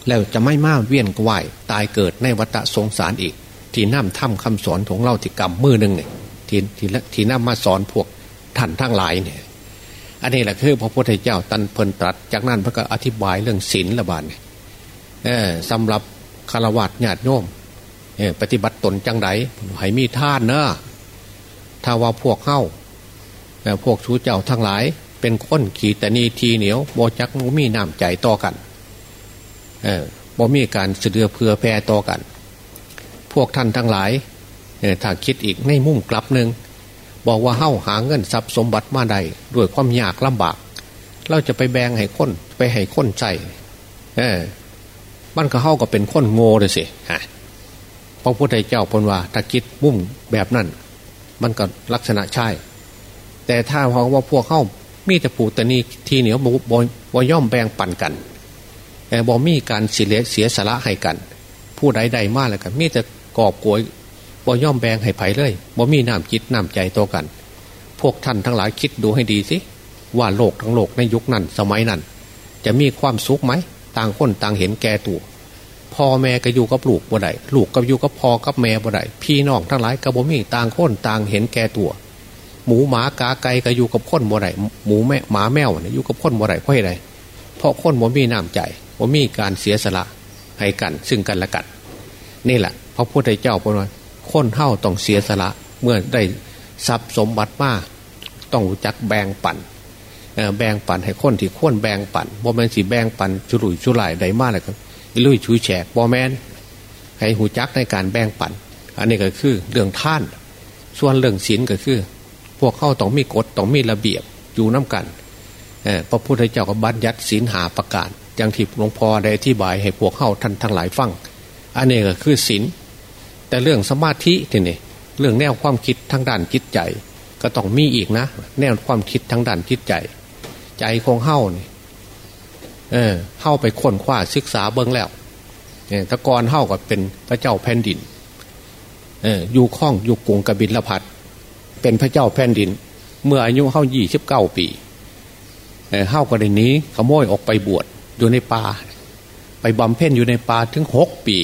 แล้วจะไม่มาเวียนกวายตายเกิดในวัฏสงสารอีก ที่น้ำถ้ำคำสอนของเราที่กำมือหนึ่งเนี่ย ที่ที่ที่น้ำมาสอนพวกท่านทั้งหลายเนี่ย อันนี้แหละคือพระพุทธเจ้าตันเพลินตรัส จากนั้นพระก็อธิบายเรื่องศีลละบาดเนี่ยสำหรับคารวะญาติโยมปฏิบัติตนจังไรให้มีท่านเนอะถ้าว่าพวกเข้าพวกชูเจ้าทั้งหลาย เป็นคนขี่แต่นีทีเหนียวโบจักโมมีน้ำใจต่อกันโมมีการเสือเพื่อแพร่ต่อกัน พวกท่านทั้งหลาย ถ้าคิดอีกในมุ่งกลับหนึ่งบอกว่าเฮ้าหาเงินทรัพย์สมบัติมาใดด้วยความยากลำบาก เราจะไปแบ่งให้คนไปให้คนใจเออมันก็เฮ้าก็เป็นคนโง่เลยสิฮะพระพุทธเจ้าพนว่าถ้าคิดมุ่งแบบนั้น มันก็ลักษณะใช่ แต่ถ้าพอว่าพวกเข้ามีแต่ผูแต่นี้ทีเหนียวบอบย่อมแบ่งปันกันแต่บอมีการเสียเสียสละให้กัน ผู้ใดใดมากเลยกันมีแต่กอบกวย บ่ย่อมแบ่งให้ไผ่เลยบ่มีน้ำจิตน้ำใจตัวกัน พวกท่านทั้งหลายคิดดูให้ดีสิว่าโลกทั้งโลกในยุคนั้นสมัยนั้น จะมีความสุขไหมต่างคนต่างเห็นแก่ตัวพ่อแม่ก็อยู่กับลูกบ่ได้ลูกก็อยู่กับพ่อกับแม่บ่ได้พี่น้องทั้งหลายก็บ่มีต่างคนต่างเห็นแก่ตัว หมูหมากาไก่ก็อยู่กับคนบ่ไรหมูแม่หมาแมวเนี่ยอยู่กับคนบ่ไรเพราะอะไรเพราะคนบ่มีน้ำใจบ่มีการเสียสละให้กันซึ่งกันและกันนี่แหละพระพุทธเจ้าบอกว่า คนเท่าต้องเสียสละเมื่อได้ทรัพย์สมบัติมาต้องจักแบ่งปันแบ่งปันให้คนที่ควรแบ่งปันบ่แมนสีแบ่งปันจุลุยจุลายใดมากเลยครับลุยชุยแฉกบ่แมนให้หูจักในการแบ่งปัน อันนี้ก็คือเรื่องท่าน ส่วนเรื่องศีลก็คือ พวกเข้าต้องมีกฎต้องมีระเบียบอยู่น้ากันพระพุทธเจ้าก็บัญญัติศีลหาประกาศอย่างที่หลวงพ่อได้อธิบายให้พวกเข้าท่านทั้งหลายฟังอันนี้ก็คือศีล แต่เรื่องสมาธิทีนี่เรื่องแนวความคิดทางด้านจิตใจ ก็ต้องมีอีกนะ แนวความคิดทางด้านจิตใจ ใจของเข้านี่เออเข้าไปค้นคว้าศึกษาเบิ้องแล้วเนี่ยตะกอนเข้ากับเป็นพระเจ้าแผ่นดินเอออยู่ข้องอยู่กรุงกบิลพัทเป็นพระเจ้าแผ่นดิน เมื่ออายุเข้ายี่สิบเก้าปีเออเข้าก็ในนี้ขโมยออกไปบวชอยู่ในป่าไปบำเพ็ญอยู่ในป่าถึงหกปี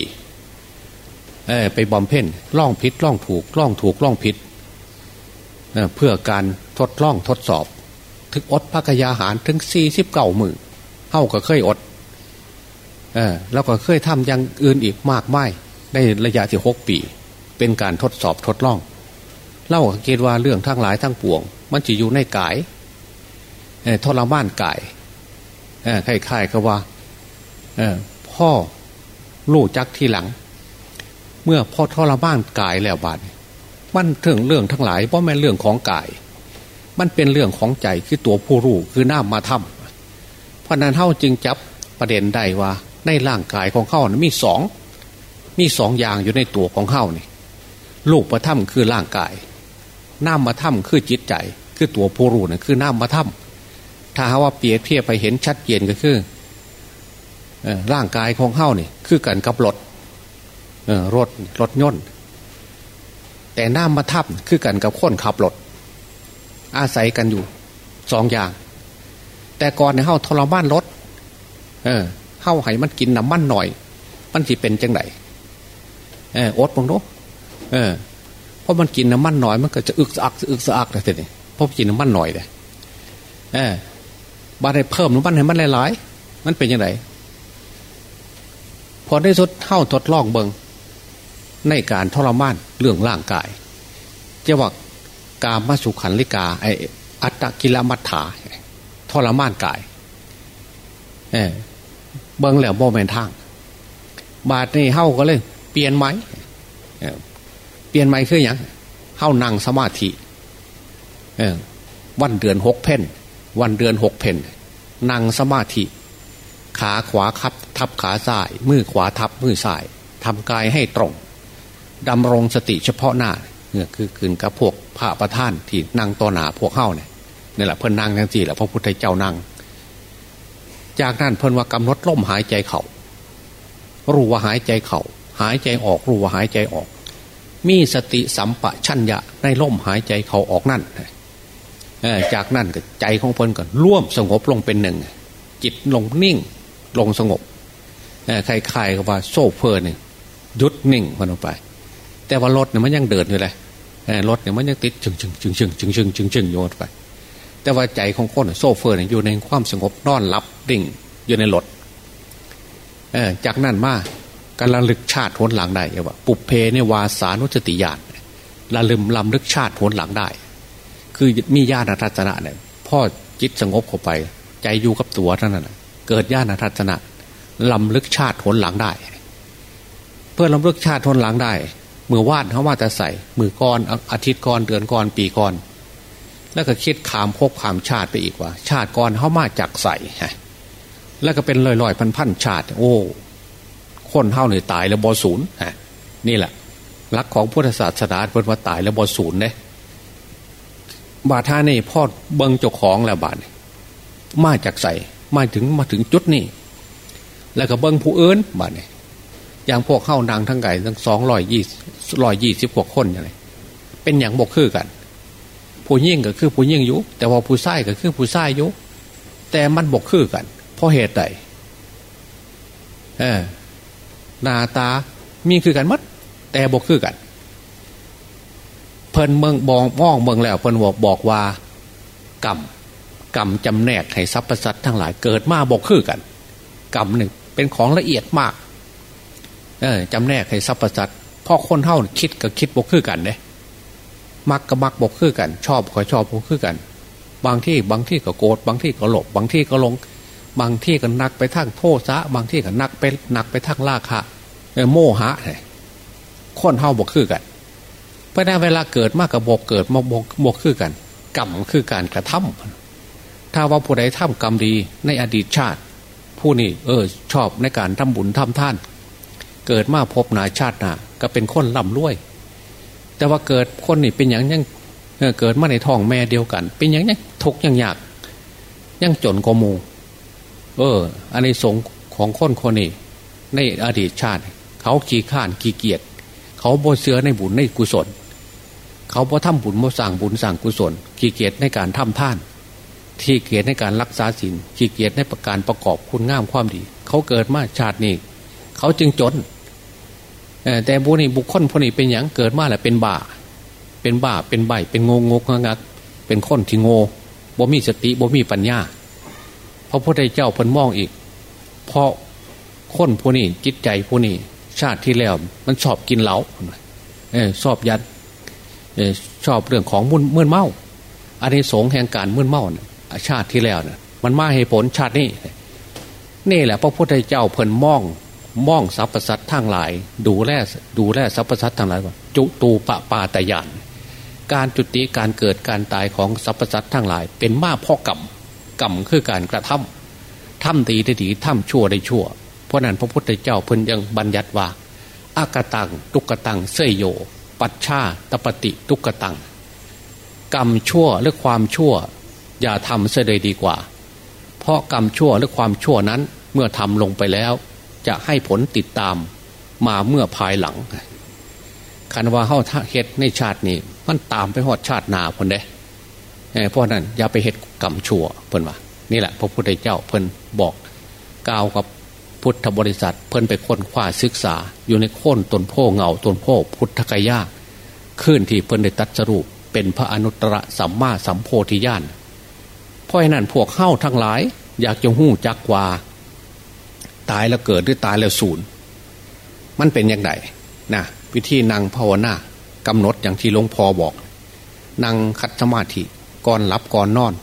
เออไปบำเพ็ญล่องพิษล่องถูกล่องถูกล่องพิษเเพื่อการทดล่องทดสอบ ถึงอดพักยาหารถึงสี่สิบเก้ามือเข้าก็เคยอดเออแล้วก็เคยทำอย่างอื่นอีกมากม่ได้ระยะที่หกปี เป็นการทดสอบทดล่องเล่าคิดว่าเรื่องทั้งหลายทั้งปวง มันจะอยู่ในกายทรมานกายคล้ายๆกับว่าพ่อลูกจักที่หลัง เมื่อพ่อทรมานกายแล้วบาดมันถึงเรื่องทั้งหลายเพราะแม่เรื่องของกาย มันเป็นเรื่องของใจคือตัวผู้รู้คือหน้ามาทำเพราะนั้นเท่าจึงจับประเด็นได้ว่า ในร่างกายของเขานะมีสองมีสองอย่างอยู่ในตัวของเขานี่ลูกประทัำคือร่างกายน้ามาทำคือจิตใจ คือตัวผู้รู้นะคือน้ามาทำถ้าหาว่าเปรียบเทียบไปเห็นชัดเจนก็คือร่างกายของเฮ้านี่คือกันกับรถ รถรถยนต์แต่น้ามาทับคือกันกับคนขับรถอาศัยกันอยู่สองอย่าง แต่ก่อนในเฮ้าทรมานรถเออเฮ้าให้มันกินน้ำมันหน่อย มันสิเป็นจังไงเอออดบังโนเออเพราะมันกินน้ำมันหน่อย มันก็จะอึกอักอึกอักเลยทีนี้เพราะกินน้ำมันหน่อยเลยเออบาดให้เพิ่มหรือบ้านให้มันหลายๆมันเป็นยังไงพอได้สุดเท่าทดลองเบิง ในการทรมานเรื่องร่างกายจะว่ากามาสุขันลิกาไออัตตกิลมัฏฐาทรมานกายเออเบิงแล้วโมเมนทาง บาดนี่เฮ้าก็เลย เปลี่ยนไหมเปลี่ยนไหมคืออย่างเฮ้านั่งสมาธิวันเดือนหกเพนวันเดือนหกเพนนั่งสมาธิ ขาขวาคับ ทับขาซ้าย มือขวาทับมือซ้ายทำกายให้ตรง ดำรงสติเฉพาะหน้าเนี่ยคือคืนกับพวกพระประท่านที่นั่งต่อหนาพวกเข้าเนี่ยนี่แหละเพิ่นนั่งทั้งสี่แหละพระพุทธเจ้านั่ง จากนั้นเพิ่อนว่ากำหนดลมหายใจเขา่ารู้ว่าหายใจเขา่าหายใจออกรู้ว่าหายใจออก มีสติสัมปะชัญญะในลมหายใจเขาออกนั่นจากนั่นก็ใจของเพิ่นก็ร่วมสงบลงเป็นหนึ่ง จิตลงนิ่งลงสงบคล้ายๆกับว่าโซ่เพลินเนี่ยยุดนิ่งมันลงไป แต่ว่ารถเนี่ยมันยังเดินอยู่เลยรถเนี่ยมันยังติดชึงชึงชึงชึงชึงชึงชึงชึงโยนไป แต่ว่าใจของคนโซเฟอร์เนี่ยอยู่ในความสงบนอนหลับดิ่งอยู่ในรถจากนั้นมาการระลึกชาติหนหลังได้ว่าปุเพเนี่ยวาสานุสติญาณระลึมลำลึกชาติหนหลังได้ คือมีญาณทัศนะเนี่ยพ่อจิตสงบเข้าไป ใจอยู่กับตัวเท่านั้นเกิดญาณทัศนะลำลึกชาติทนหลังได้ เพื่อลำลึกชาติทนหลังได้ มือวาดเขาว่าจะใส่ มือก้อนอาทิตย์ก้อนเดือนก้อนปีก้อน แล้วก็คิดขามพบขามชาติไปอีกว่า ชาติก้อนเขามาจากใส่แล้วก็เป็นลอยลอยพันพันชาติ โอ้คนเท่าหนึ่งตายแล้วบอศูนย์นี่แหละลักของพุทธศาสนาเป็นว่าตายแล้วบอศูนย์เนี่ยบาท่านี่พ่อเบิงเจ้าของแล้วบาทมาจากใส่มาถึงมาถึงจุดนี้แล้วก็เบิงผู้เอิญบาทเนี่ย อย่างพวกเข้านางทั้งไก่ทั้งสองร้อยยี่ร้อยยี่สิบกว่าคนอย่างไรเป็นอย่างบกคือกัน ผู้ยิ่งก็คือผู้ยิ่งยู่แต่ว่าผู้ไส้ก็คือผู้ไส้ยู่แต่มันบกคือกัน เพราะเหตุใดเออนาตามีคือกันมัดแต่บกคือกัน เพิ่นเมืองบองมองเมืองแล้วเพิ่นบอกบอกว่ากรรมกรรมจำแนกให้สรรพย์สัตว์ทั้งหลายเกิดมาบกคือกัน กรรมหนึ่งเป็นของละเอียดมาก จำแนกให้สรรพสัตว์พ่อคนเท่าคิดกับคิดบกคือกันเนี่ยมักกับมักบกคือกัน ชอบก็ชอบบกคือกัน บางที่บางที่ก็โกรธบางที่ก็หลบ บางที่ก็ลง บางที่ก็นักไปทางโทษซะบางที่ก็นักไปนักไปทางราคะโมหะเลยคนเท่าบกคือกันเพราะนั้นเวลาเกิดมากกับบกเกิดมาบกบกคือกันกรรมคือการกระทำถ้าว่าผู้ใดทำกรรมดีในอดีตชาติ ผู้นี้เออ ชอบในการทำบุญทำท่าน เกิดมาพบนาชาตินาก็เป็นคนร่ำรวย แต่ว่าเกิดคนนี่เป็นอย่างยังเกิดมาในท้องแม่เดียวกัน เป็นอย่างยังทุกอย่างยากยังจนกมู เออ อันนี้สงของคนคนนี้ในอดีตชาติ เขาขี้ข้านขี้เกียจเขาโบเสือในบุญในกุศล เขาพอทำบุญมาสั่งบุญสั่งกุศลขี้เกียจในการทำท่านที่เกียจในการรักษาศีลขี้เกียจในประการประกอบคุณงามความดี เขาเกิดมาชาตินี้ เขาจึงจน แต่บุนี่บุคคลพวกนี้เป็นอย่างเกิดมาแหละเป็นบ้า เป็นบ้าเป็นใบเป็นงงงกงัก เป็นคนที่โง่บ่มีสติบ่มีปัญญาพระพุทธเจ้าพันมองอีก เพราะคนพวกนี้จิตใจพวกนี้ชาติที่แล้วมันชอบกินเหล้าชอบยัดชอบเรื่องของมึนมื่นเมาอันนี้สงแห่งการมืนเมาชาติที่แล้วเนี่ยมันมาให้ผลชาตินี้นี่แหละ พระพุทธเจ้าเพิ่นมอง มองสรรพสัตว์ทั้งหลาย ดูแลดูแลสรรพสัตว์ทั้งหลายว่าจุตูปปาตยานการจุติการเกิดการตายของสรรพสัตว์ทั้งหลาย เป็นมาพ่อกรรมกรรมคือการกระทำทำดีได้ดีทำชั่วได้ชั่ว เพราะนั้นพระพุทธเจ้าเพิ่นยังบัญญัติว่าอากตังตุกตังเสยโย ปัชชาตปฏิทุกตัง กรรมชั่วหรือความชั่ว อย่าทำเสียเลยดีกว่า เพราะกรรมชั่วหรือความชั่วนั้นเมื่อทำลงไปแล้ว จะให้ผลติดตามมาเมื่อภายหลัง คันว่าเข้าเฮ็ดในชาตินี้ มันตามไปหอดชาตินาคนเด้เพราะนั้นอย่าไปเฮ็ดกรรมชั่วเพิ่นว่านี่แหละ พระพุทธเจ้าเพิ่นบอกกล่าวกับพุทธบริษัท เพิ่นไปค้นคว้าศึกษา อยู่ในโค่นตนโพเงาตนโพพุทธกยาขึ้นที่เพิ่นได้ตัดสรุปเป็นพระอนุตตรสัมมาสัมโพธิญาณเพราะนั้นพวกเข้าทั้งหลาย อยากจะหู้จักว่า ตายแล้วเกิดหรือตายแล้วสูญมันเป็นอย่างไรนะวิธีนั่งภาวนากำหนดอย่างที่หลวงพ่อบอกนั่งคัดสมาธิก่อนหลับก่อนนอน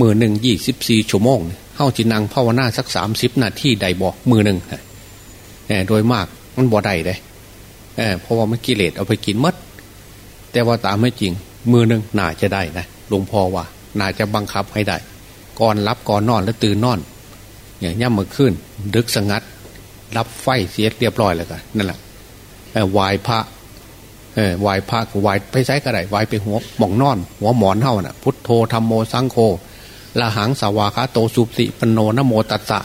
มือหนึ่งยี่สิบสี่ชั่วโมงเข้าจินังภาวนาสักสามสิบนาทีใดบอกมือหนึ่งโดยมากมันบ่ได้เลยเพราะว่ามันกิเลสเอาไปกินมัด แต่ว่าตามไม่จริง มือหนึ่งน่าจะได้นะหลวงพ่อว่า น่าจะบังคับให้ได้ ก่อนรับก่อนนอนแล้วตื่นนอน อย่างย่ำมือขึ้นดึกสงัด รับไฟเสียเรียบร้อยแล้วกันนั่นแหละวายพระวายพระก็วายไปใช้ก็ได้วายไปหัวหมองนอน หัวหมอนเท่าน่ะ พุทโธธรรมโมสังโฆละหังสาวาคาโตสุปติปโนนโมตัสสะ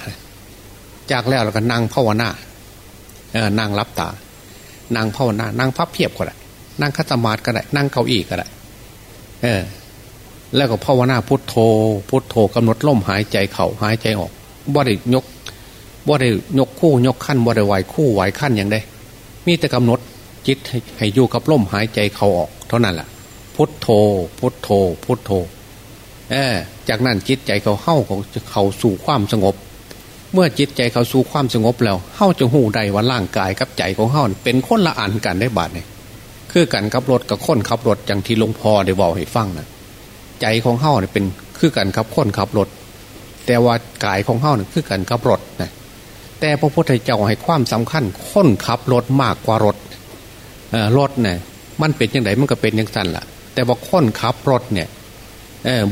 จากแล้วเราก็นั่งภาวนาเออนั่งรับตานั่งภาวนานั่งพับเพียบก็ได้นั่งคัตมาดก็ได้นั่งเก้าอี้ก็ได้เออ แล้วก็ภาวนาพุทโธ พุทโธกำหนดลมหายใจเข่าหายใจออก บ่ได้ยกบ่ได้ยกคู่ยกขั้นบ่ได้ไหวคู่ไหวขั้นอย่างใดมีแต่กำหนดจิตให้อยู่กับลมหายใจเขาออก เท่านั้นแหละพุทโธพุทโธพุทโธเออจากนั้นจิตใจเขาเข้าของเขาสู่ความสงบ เมื่อจิตใจเขาสู่ความสงบแล้วเข้าจะหูใดว่าร่างกายกับใจของเข้าเป็นคนละอันกันได้บาดเนี่ยคือกันขับรถกับคนขับรถอย่างที่หลวงพ่อได้บอกให้ฟังนะใจของเข้าเนี่ยเป็นคือกันขับคนขับรถ แต่ว่ากายของเขาเนี่ยคือกันขับรถนะแต่พระพุทธเจ้าให้ความสำคัญคนขับรถมากกว่ารถรถเนี่ยมันเป็นยังไงมันก็เป็นอย่างนั้นแหละแต่ว่าคนขับรถเนี่ย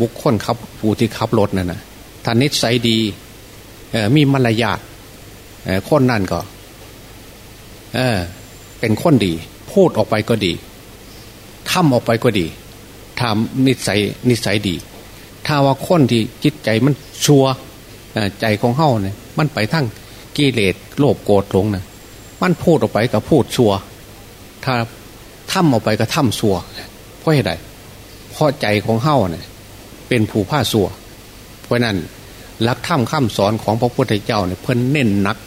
บุคคลขับผู้ที่ขับรถนั่นนะท่านนิสัยดีมีมารยาทคนนั่นก็เเป็นคนดี พูดออกไปก็ดีทำออกไปก็ดีทำนิสัยนิสัยดี ถ้าว่าคนที่จิตใจมันชัวใจของเฮ้าเนี่ยมันไปทั้งกิเลสโลภโกรธหลงนะมันพูดออกไปก็พูดชัวถ้าทำออกไปก็ทำชัวเพราะเหตุใดเพราะใจของเฮ้าเนี่ยเป็นผู้ผ้าสัวเพราะนั้นลักธรรมข้ามสอนของพระพุทธเจ้าเนี่ยเพิ่นเน้นนัก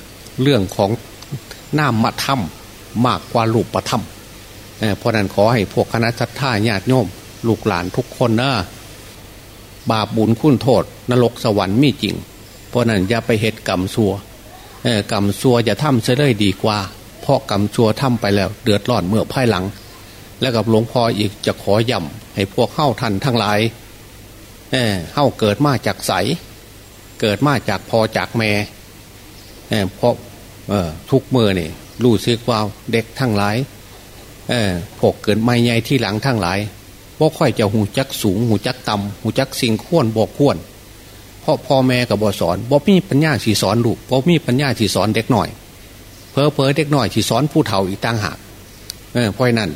เรื่องของหน้ามาธรรมมากกว่าลูกปธรรมเพราะนั้นขอให้พวกคณะสัตยาญาติโยมลูกหลานทุกคนนะ บาปบุญคุณโทษ นรกสวรรค์มีจริง เพราะนั้นอย่าไปเหตุกรรมซัวกรรมซัวอย่าทำเสียเลยดีกว่า เพราะกรรมซัวทำไปแล้ว เดือดร้อนเมื่อภายหลัง แล้วกับหลวงพ่ออีกจะขอย้ำให้พวกเข้าทันทั้งหลายเเข้าเกิดมาจากใส เกิดมาจากพอจากแม่เพราะทุกเมื่อนี่รู้สึกว่าเด็กทั้งหลายพวกเกิดไม่ใหญ่ที่หลังทั้งหลาย บ่ค่อยจะหูจักสูงหูจักต่ำหูจักสิ่งข้วนบอกข้วนเพราะพ่อแม่กับบอสอนบ่มีปัญญาสีสอนลูกบ่มีปัญญาสีสอนเด็กหน่อย เพอเพอเด็กหน่อยสีสอนผู้เฒ่าอีกต่างหากเออเพราะนั้น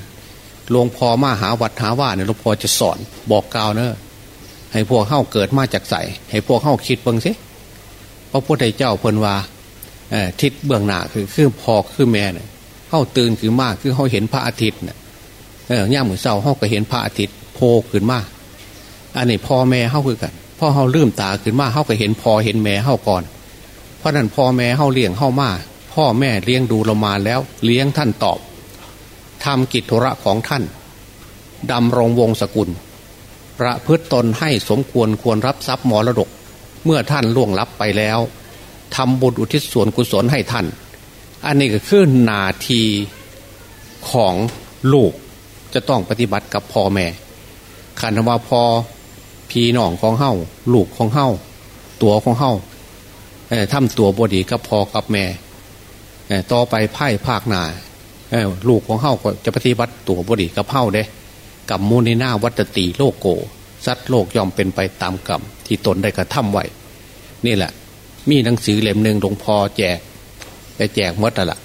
หลวงพ่อมาหาวัดหาว่าเนี่ยหลวงพ่อจะสอนบอกกล่าวเนอะให้พวกเข้าเกิดมาจากใสให้พวกเข้าคิดเบ้างสิพระพุทธเจ้าเพิ่นว่าทิศเบื้องหน้าคือคือพอคือแม่เนี่ยเข้าตื่นคือมากคือเขาเห็นพระอาทิตย์เนี่ย เออย่ามมือเศร้าเขาก็เห็นพระอาทิตย์โผล่ขึ้นมาอันนี้พ่อแม่เข้าคือกันพ่อเขาลืมตาขึ้นมาเขาก็เห็นพ่อเห็นแม่เข้าก่อน เพราะนั้นพ่อแม่เข้าเลี้ยงเข้ามาพ่อแม่เลี้ยงดูเรามาแล้ว เลี้ยงท่านตอบทำกิจธุระของท่านดำรงวงศกุล ประพฤตตนให้สมควรควรรับทรัพย์มรดก เมื่อท่านล่วงลับไปแล้วทำบุญอุทิศส่วนกุศลให้ท่าน อันนี้ก็คือนาทีของลูก จะต้องปฏิบัติกับพ่อแม่ขันว่าพอพี่น้องของเฮ้าลูกของเฮ้าตัวของเฮ้าทำตัวบดีกับพ่อกับแม่ต่อไปไพ่ภาคหนาลูกของเฮ้าก็จะปฏิบัติตัวบดีกับเฮ้าเด้กับมูนีนาวัตติโลกโกสัตว์โลกยอมเป็นไปตามกรรมที่ตนได้กระทำไว้นี่แหละ มีหนังสือเล่มหนึ่งหลวงพ่อแจกไปแจกมดละ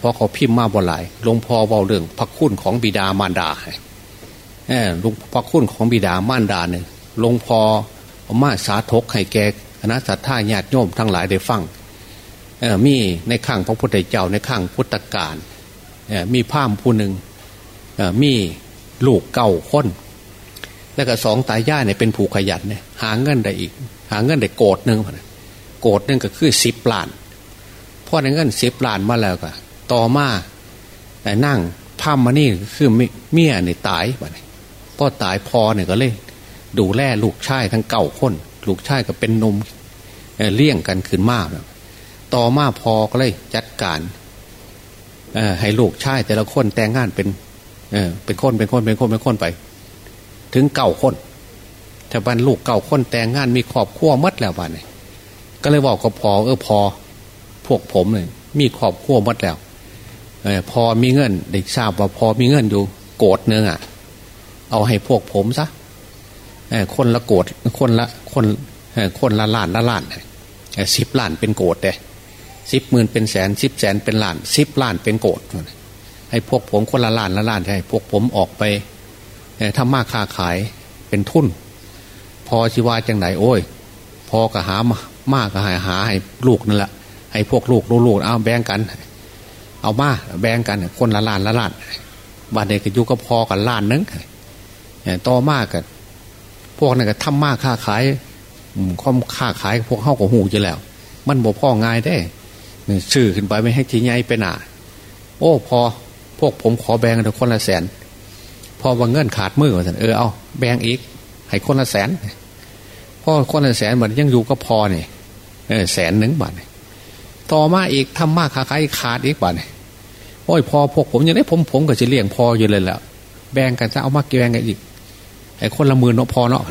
เพราะเขาพิมพ์มาบ่หลายหลวงพ่อเบาเรื่องพระคุณของบิดามารดาหลวงพระคุณของบิดามารดาเนี่ยหลวงพ่อมาสาธกให้แกคณะสัตยาญาติโยมทั้งหลายได้ฟังมีในข้างพระพุทธเจ้าในข้างพุทธกาลมีพามผู้หนึ่งมีลูกเก่าคนแล้วก็สองตายายเนี่ยเป็นผู้ขยันเนี่ยหาเงินได้อีก หาเงินได้โกดหนึ่งโกดหนึ่งก็คือสิบล้านพอในเงินสิบล้านมาแล้วก็ ต่อมาแต่นั่งพามมานี่คือเมียเนี่ยตายไปพ่อตายพอเนี่ยก็เลย ดูแลลูกชายทั้งเก่าคน ลูกชายก็เป็นนมเลี้ยงกันขึ้นมากต่อมาพอก็เลยจัดการให้ลูกชายแต่ละคนแต่งงานเป็นเป็นคนเป็นคนเป็นคนเป็นคนไป ถึงเก่าคนถ้าบ้านลูกเก่าคนแต่งงานมีครอบครัวมัดแล้วบ้านนี่ก็เลยบอกกับพอเออพอ พวกผมเลยมีครอบครัวมัดแล้ว พอมีเงินเด็กทราบว่าพอมีเงินอยู่โกดเนื้อเอาให้พวกผมซะคนละโกดคนละคนคนละล้านละล้านสิบล้านเป็นโกดเลยสิบหมื่นเป็นแสนสิบแสนเป็นล้านสิบล้านเป็นโกดให้พวกผมคนละล้านละล้านให้พวกผมออกไปทำมาค้าขายเป็นทุน พอชีวาจังไหนโอ้ย พอก็หามากก็หาหาให้ลูกนั่นแหละให้พวกลูกลูกเอาแบ่งกัน เอามาแบ่งกันคนละล้านละล้านบานเด็กก็อยู่ก็พอกันล้านนึงต่อมากกันพวกนั้นก็ทำมากค้าขายข้อมค้าขายพวกเข้ากับหูจะแล้ว มันบอกพ่อง่ายได้ชื่อขึ้นไปไม่ให้ทีใหญ่ไปหนาโอ้พอพวกผมขอแบ่งกันคนละแสน พอว่าเงินขาดมือสันเออเอาแบ่งอีก ให้คนละแสนพ่อคนละแสนมือนยังอยู่ก็พอเนี่ยแสนหนึ่งบาท ต่อมาอีกทำมากขาขายขาดอีกบาทโอ้ยพอพวกผมยังได้ผมผมก็จะเลี้ยงพออยู่เลยแหละแบ่งกันจะเอามาแบ่งกันอีกไอ้คนละมือเนาะพอเนาะ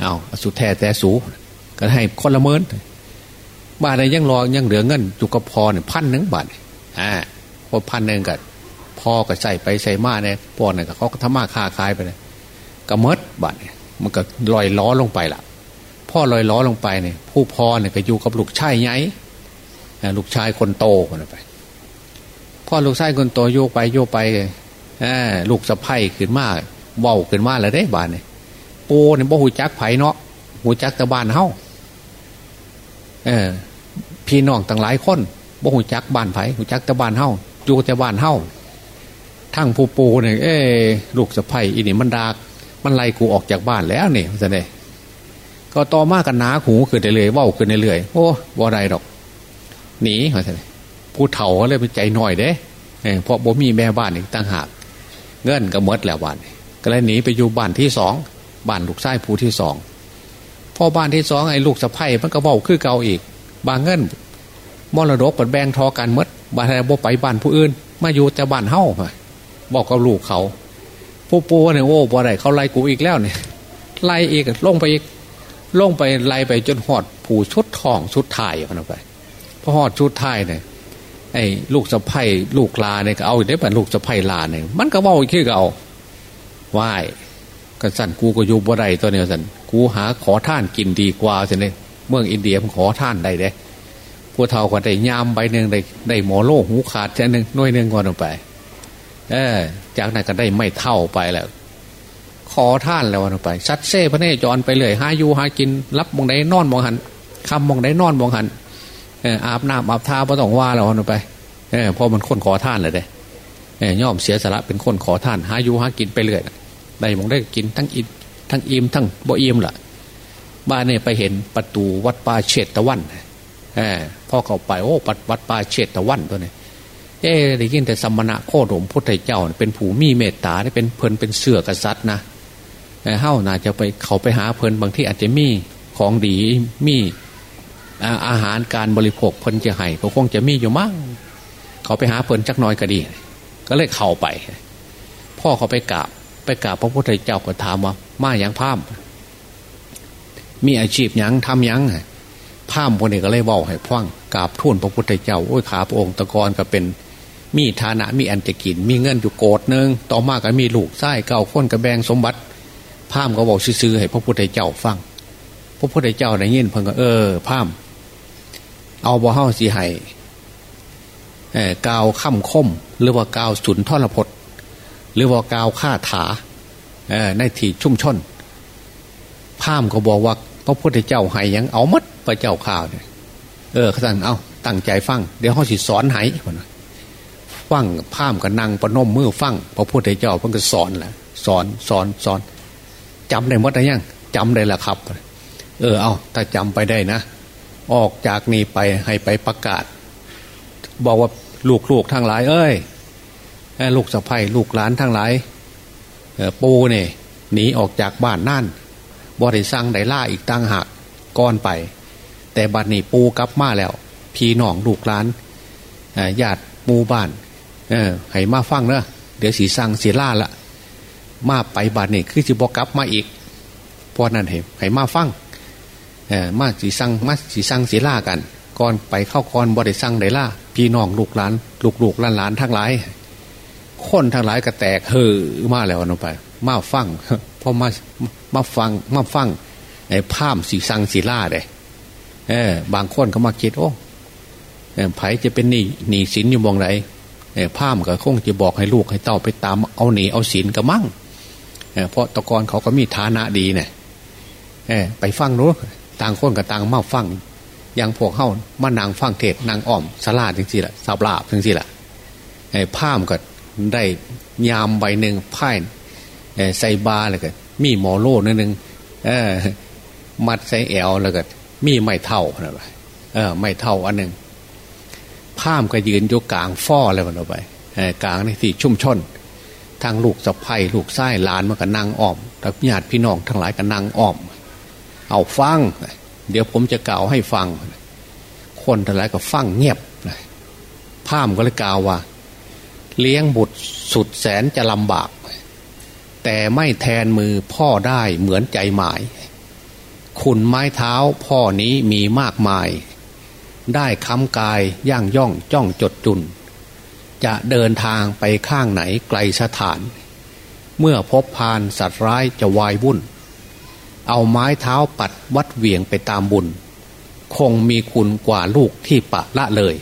เอาสุดแท้แต่สูก็ให้คนละเมินบาทอะไรยังรอยังเหลือเงินจุกพอเนี่ยพันหนึ่งบาทอ่าพอพันหนึ่งกับพ่อก็ใส่ไปใส่มาเนี่ยพ่อเนี่ยเขาก็ทำมาค้าขายไปเลยก็มดบาทเนี่ยมันก็ลอยล้อลงไปละพ่อลอยล้อลงไปเนี่ยผู้พ่อเนี่ยก็อยู่กับลูกชายไง ลูกชายคนโตคนไปพ่อลูกชายคนโตโยกไปโยกไปลูกสะพ้ายขึ้นมาเบาขึ้นมาแล้วได้บานเนี่ยปูเนี่ยบ่หูจักไผ่เนาะหูจักตะบานเฮาเออ พี่น้องต่างหลายคนบ่หูจักบ้านไผ่หูจักตะบานเฮาอยู่แต่บ้านเฮาทั้งผู้ปูเนี่ยเอ้ลูกสะพ้ายอีนี่มันดากมันไล่กูออกจากบ้านแล้วเนี่ยจะเนี่ยก็ต่อมากันหนาหูขึ้นเรื่อยๆว่าขึ้นเรื่อยๆโอ้บ่ได้ดอก หนีเขาจะผู้เฒ่าก็เลยไปใจหน่อยเด้เพราะบ่มีแม่บ้านอีกต่างหาก เงินก็มดแล้ววันก็เลยหนีไปอยู่บ้านที่สองบ้านลูกชายผู้ที่สองพอบ้านที่สองไอ้ลูกสะพ้มันก็เบาคือเก่าอีก บางเงินมรดกปัดแบงทอกันมดบ้านอะไรบ่ไปบ้านผู้อื่น มาอยู่แต่บ้านเฮ้าบอกกับลูกเขาผู้ปูเนี่ยโอ้บ่ได้เขาไล่กูอีกแล้วเนี่ยไล่อีกลงไปอีกลงไปไล่ไปจนหอด ผู้ชุดทองชุดถ่ายมันออกไป พอหอดชุดถ่ายเนี่ยไอ้ลูกสะพ้ยลูกลาเนี่ยก็เอาได้แบบลูกสะพ้ยลาเนี่ยมันก็เบาอีกคือเอาไหว้กันสั่นกูก็อยู่บ่ได้ตัวเนี้ยสั่นกูหาขอท่านกินดีกว่าสิเนี่ยเมืองอินเดียมันขอท่านได้เด้ผู้เฒ่าก็ได้ยามใบหนึ่งได้ได้หมอโลหูขาดแค่หนึ่งน้อยหนึ่งก่อนออกไป เออ จากนั้นก็ได้ไม่เท่าไปแล้ว ขอท่านแล้ววันออกไปชัดเซ่พระเนจรไปเลยหาอยู่หากิน รับมองได้นอนมองหันคำมองได้นอนมองหัน อาบน้ำอาบท่าพระต้องว่าแล้ววันออกไปเออพอมันคนขอท่านเลยเด้เออย่อมเสียสละเป็นคนขอท่าน หาอยู่หากินไปเรื่อยได้มองได้กินทั้งอินทั้งอิ่มทั้งบ่อิ่มล่ะ บ้านเนี่ยไปเห็นประตูวัดป่าเชตตะวันเออพ่อเข้าไปโอ้ปัดวัดป่าเชตตะวันตัวนี้เอ๊ได้ยินแต่สมณะโคดมพุทธเจ้า เป็นผู้มีเมตตาเป็นเพลินเป็นเสือกษัตริย์นะเฮ้าน่าจะไปเขาไปหาเพลินบางที่อาจจะมีของดีมี อาหารการบริโภคเพลินจะให้ก็คงจะมีอยู่มั่งเขาไปหาเพลินจักน้อยก็ดี ก็เลยเข้าไป พ่อเขาไปกราบไปกราบพระพุทธเจ้าก็ถามว่ามาอย่างพามมีอาชีพยังทำยังพามคนนี้ก็เลยบอกให้พ่วงกราบทูลพระพุทธเจ้าโอ้ยขาพระองค์ตะกอนก็เป็นมีฐานะมีอันจะกิน มีเงินอยู่โกดหนึ่งต่อมาก็มีลูกไส้เก่าค้นกระแบงสมบัติพามก็บอกซื้อให้พระพุทธเจ้าฟัง พระพุทธเจ้าได้ยินเพิ่งก็เออพาม เอาบ่เฮ้าสีให้กาวค่ำคม หรือว่ากาวสุนทรพจน์ หรือว่ากาวฆ่าถาในที่ชุ่มชนพามก็บอกว่าพระพุทธเจ้าให้ยังเอามัดพระเจ้าข่าวเนี่ยเออท่านเอาตั้งใจฟัง เดี๋ยวเขาสิสอนให้ฟังพามกับนางประนมมือฟังพระพุทธเจ้าเพิ่งก็สอนแหละสอนสอนสอนจำได้หมดหรือยังจำได้ละครับ เออเอาถ้าจำไปได้นะ ออกจากนี้ไปให้ไปประกาศ บอกว่าลูกๆทั้งหลาย เอ้ยลูกสะใภ้ลูกหลานทั้งหลายปูเนี่ยหนีออกจากบ้านนั่นบริสังได้ล่าอีกตั้งหักก้อนไป แต่บัดนี้ปูกลับมาแล้ว พี่น้องลูกหลานญาติมูบ้านให้มาฟังเนอะเดี๋ยวสีสังสีล่าละมาไปบัดนี้คือจะบอกกลับมาอีกเพราะนั้นเห็นให้มาฟัง มาสีสังมาสีสังสีล่ากันก่อนไปเข้าก่อนบริสังได้ล่าพี่น้องลูกหลานลูกลูกหลานหลานทั้งหลายคนทั้งหลายก็แตกเฮอมาแล้วนไป มาฟังพอมามาฟังมาฟังไอ้ภาพสีสังสีล่าเลยเออบางคนเขามาคิดโอ้ไผจะเป็นหนี้หนี้สินอยู่มองไหนภาพก็คงจะบอกให้ลูกให้เต้าไปตามเอาหนีเอาสินก็มั่งเพราะตะกอนเขาก็มีฐานะดีเนี่ยไปฟังรู้ ต่างคนกับต่างมาฟังอย่างพวกเข้ามานางฟังเทศนางอ้อมสลาดจริงๆแหละสาบลาบจริงๆแหละภาพก็ได้ยามใบหนึ่งพ่ายใส่บาเลยกันมีหมอโล่นิดนึงมัดใส่แอวแล้วก็มีไม่เท่านะไปเออ ไม่เท่าอันหนึ่งพามก็ยืนยู่กลางฟ้อเลยมันออกไปกลางในที่ชุ่มชนทางลูกสะพ้ยลูกไส้หลานมันก็นั่งอ้อมแล้วญาติพี่น้องทั้งหลายก็นั่งอ้อม เอาฟัง เดี๋ยวผมจะกล่าวให้ฟัง คนทั้งหลายก็ฟังเงียบพามก็เลยกล่าวว่า เลี้ยงบุตรสุดแสนจะลำบาก แต่ไม่แทนมือพ่อได้เหมือนใจหมาย คุณไม้เท้าพ่อนี้มีมากมาย ได้ค้ำกายย่างย่องจ้องจดจุน จะเดินทางไปข้างไหนไกลสถาน เมื่อพบพานสัตว์ร้ายจะวายวุ่น เอาไม้เท้าปัดวัดเหวียงไปตามบุญ คงมีคุณกว่าลูกที่ปะละเลย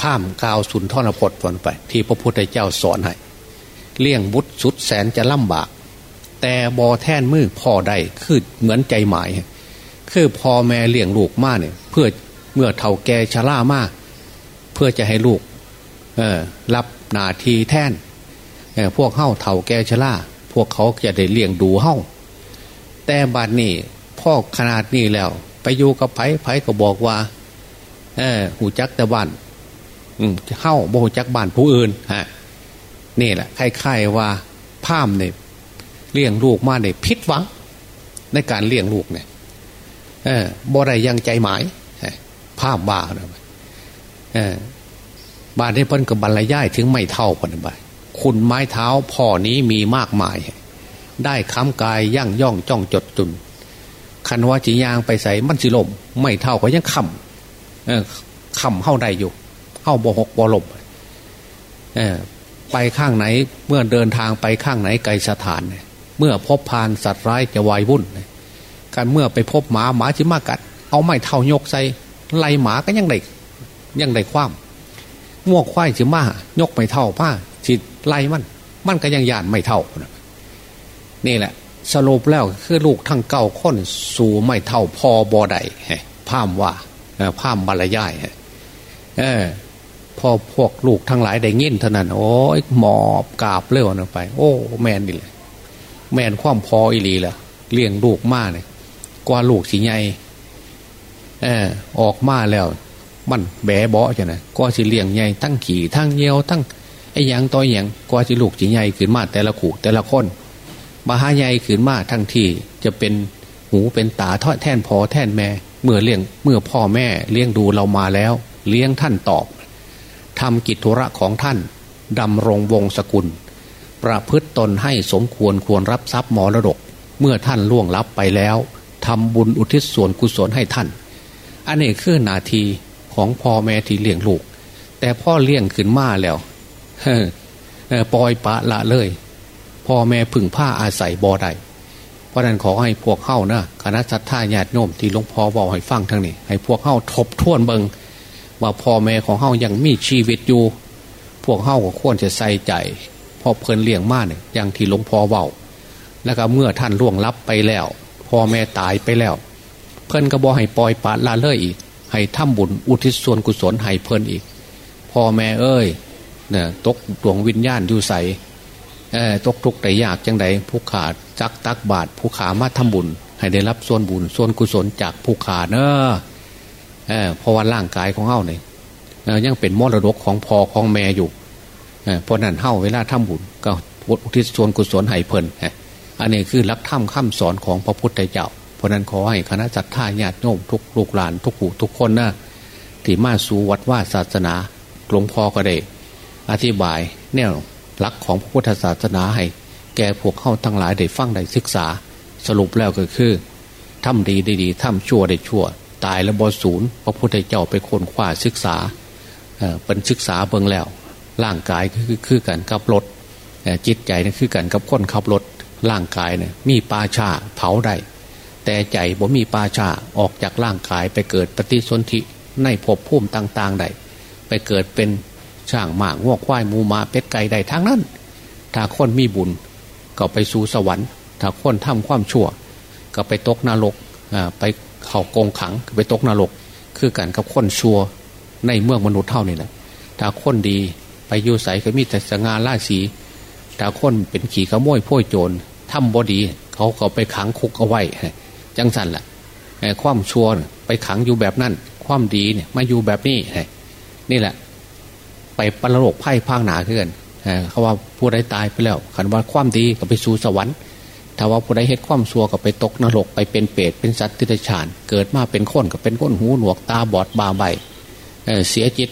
ผ้ามกาวสุนทรพจน์ผลไป ที่พระพุทธเจ้าสอนให้เลี่ยงบุตรสุดแสนจะลำบาก แต่บอแท่นมือพ่อได้คือเหมือนใจหมาย คือพ่อแม่เลี้ยงลูกมากเนี่ย เพื่อเมื่อเท่าแก่ชรามากเพื่อจะให้ลูกรับนาทีแท่นพวกเข้าเท่าแก่ชรา วกเขาจะได้เลี้ยงดูเข้าแต่บัดนนี้พ่อขนาดนี้แล้ว ไปอยู่กับไผ่ไผ่ก็บอกว่า เออหูจักแต่บ้านเข้าโบจักบ้านผู้อื่นฮะนี่แหละคล้ายๆว่าพามเนี่ยเลี้ยงลูกมาเนี่ยพิษวัง ในการเลี้ยงลูกเนี่ยเออบ่ได้ยังใจหมายภาพบ้าเนะเออบานที่เพิ่นกับบรรยายถึงไม่เท่าพันไป คุณไม้เท้าพ่อนี้มีมากมาย ได้ค้ำกายย่างย่องจ้องจดจุนคันว่าจียางไปใส่มันสิลม ไม่เท่าก็ยังคำคำเข้าได้อยู่เข้าบ่หกบ่ลมไปข้างไหนเมื่อเดินทางไปข้างไหนไกลสถาน เมื่อพบพานสัตว์ร้ายจะวายวุ่นการเมื่อไปพบหมาหมาจิมากัด เอาไม้เท่ายกใส่ไล่หมาก็ยังได้ยังได้ความง่วงควายจิมายกไม่เท่าผ้า จิไล่มัน มันก็ยังยานไม่เท่า นี่แหละ สรุปแล้วคือลูกทั้งเก้าคนสู่ไม่เท่าพอบอใดพามว่าพามบรรยายเออพอพวกลูกทั้งหลายได้ยินเท่านั้น โอ้ยหมอบกาบเร็วนะไป โอ้ แมนดิเลยแมนความพออีหลีละเลี้ยงลูกมากเลยกว่าลูกสีใหญ่เออออกมาแล้ว มันแบะเบาะจะนะก็สิเลี้ยงใหญ่ทั้งขี่ทั้งเยียวทั้ง อ้ยังต่ออย่างกว่าสิลูกสีใหญ่ขึ้นมาแต่ละขู่แต่ละคนมาหาใหญ่ขึ้นมาทั้งที่จะเป็นหูเป็นตาทอดแท่นพอแท่นแม่เมื่อเลี้ยงเมื่อพ่อแม่เลี้ยงดูเรามาแล้ว เลี้ยงท่านตอบทำกิจธุระของท่านดำรงวงศกุล ประพฤตตนให้สมควรควรรับทรัพย์มรดก เมื่อท่านล่วงลับไปแล้วทำบุญอุทิศส่วนกุศลให้ท่าน อันนี้คือนาทีของพ่อแม่ที่เลี้ยงลูก แต่พ่อเลี้ยงขึ้นมาแล้ว ปล่อยปะละเลยพ่อแม่พึ่งผ้าอาศัยบ่อใดเพราะนั้นขอให้พวกเข้านะคณะสัตยาญาติโยมที่หลวงพ่อบอกให้ฟังทั้งนี้ ให้พวกเข้าทบทวนเบิงว่าพ่อแม่ของเฮายังมีชีวิตอยู่ พวกเฮาก็ควรจะใส่ใจพอเพลินเลี้ยงมากเนี่ยอย่างที่หลวงพ่อเบาแล้วก็เมื่อท่านล่วงลับไปแล้วพ่อแม่ตายไปแล้ว เพิ่นก็บอกให้ปล่อยปละละเลยอีก ให้ทำบุญอุทิศส่วนกุศลให้เพิ่นอีกพ่อแม่เอ้ย เนี่ยตกดวงวิญญาณอยู่ใสตกทุกข์แต่ยากจังใดผู้ขาดจักตักบาทผู้ขามาทำบุญ ให้ได้รับส่วนบุญส่วนกุศลจากผู้ขาเนอะเพราะว่าร่างกายของเฮาเนี่ยยังเป็นมรดกของพ่อของแม่อยู่เพราะนั้นเฮาเวลาทำบุญก็อุทิศส่วนกุศลให้เพลินอันนี้คือรักธรรมคำสอนของพระพุทธเจ้า เพราะนั้นขอให้คณะจัตตาญาติโยมทุกลูกหลานทุกผู้ทุกคนนะที่มาสู่วัดว่าศาสนาหลวงพ่อก็ได้ อธิบายแนวหลักของพระพุทธศาสนาให้แก่พวกเข้าทั้งหลายได้ฟังได้ศึกษา สรุปแล้วก็คือทำดีได้ดีทำชั่วได้ชั่ว ตายแล้วบอศูนย์พระพุทธเจ้าไปค้นคว้าศึกษาเป็นศึกษาเบิ่งแล้ว ร่างกายคือคือกันกับรถจิตใจนี่คือกันกับคนขับรถร่างกายเนี่ยมีปาชาเผาได้แต่ใจบ่มีปาชาออกจากร่างกายไปเกิดปฏิสนธิในภพภูมิต่าง ๆ ได้ไปเกิดเป็น ช่างหมากงวกควายมูมาเป็ดไก่ได้ทั้งนั้น ถ้าคนมีบุญก็ไปสู่สวรรค์ ถ้าคนทำความชั่ว ก็ไปตกนรกไปเข่ากงขังไปตกนรก คือกันกับคนชั่วในเมืองมนุษย์เท่านี่แหละถ้าคนดีไปอยู่ใสก็มีแต่สง่าราศีถ้าคนเป็นขี่ขโมยพ่อยโจรทำบอดี เขาก็ไปขังคุกเอาไว้จังสันแหละความชั่วไปขังอยู่แบบนั้น ความดีเนี่ยมาอยู่แบบนี้นี่แหละ ไปปรโลกไพ่พางหนาขึ้นเขาว่าผู้ใดตายไปแล้วขันว่าความดีก็ไปสู่สวรรค์ถ้าว่าผู้ใดเฮ็ดความชัวก็ไปตกนรกไปเป็นเปรตเป็นสัตว์ทิฏฐาน เกิดมาเป็นคนก็เป็นคนหูหนวกตาบอดบาใบเสียจิต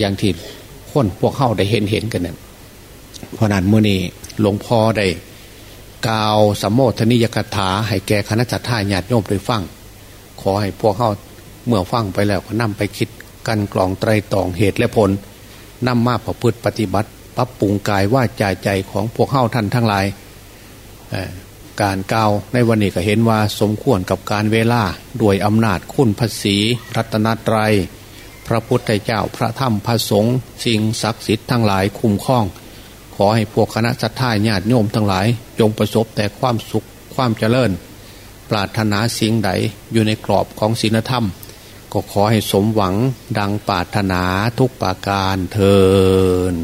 อย่างที่คนพวกเข้าได้เห็นเห็นกันเนี่ยเพราะนั้นเมื่อนี้หลวงพ่อได้กล่าวสัมโมทนิยกถาให้แก่คณะจัตตาญาติโยมได้ฟัง ขอให้พวกเข้าเมื่อฟังไปแล้วก็นำไปคิด กันกลองไตรตองเหตุและผลนำมาประพฤติปฏิบัติปรับปรุงกายว่าใจใจของพวกเข้าท่านทั้งหลาย การกล่าวในวันนี้ก็เห็นว่าสมควรกับการเวลาด้วยอำนาจคุณภาษีรัตนตรยัย พระพุทธเจ้าพระธรรมพระสงฆ์สิ่งศักดิ์สิทธิ์ทั้งหลายคุ้มครอง ขอให้พวกคณะสัตยาญาติโยมทั้งหลาย จงประสบแต่ความสุขความเจริญ ปรารถนาสิ่งใดอยู่ในกรอบของศีลธรรม ก็ขอให้สมหวังดังปรารถนาทุกประการเทิน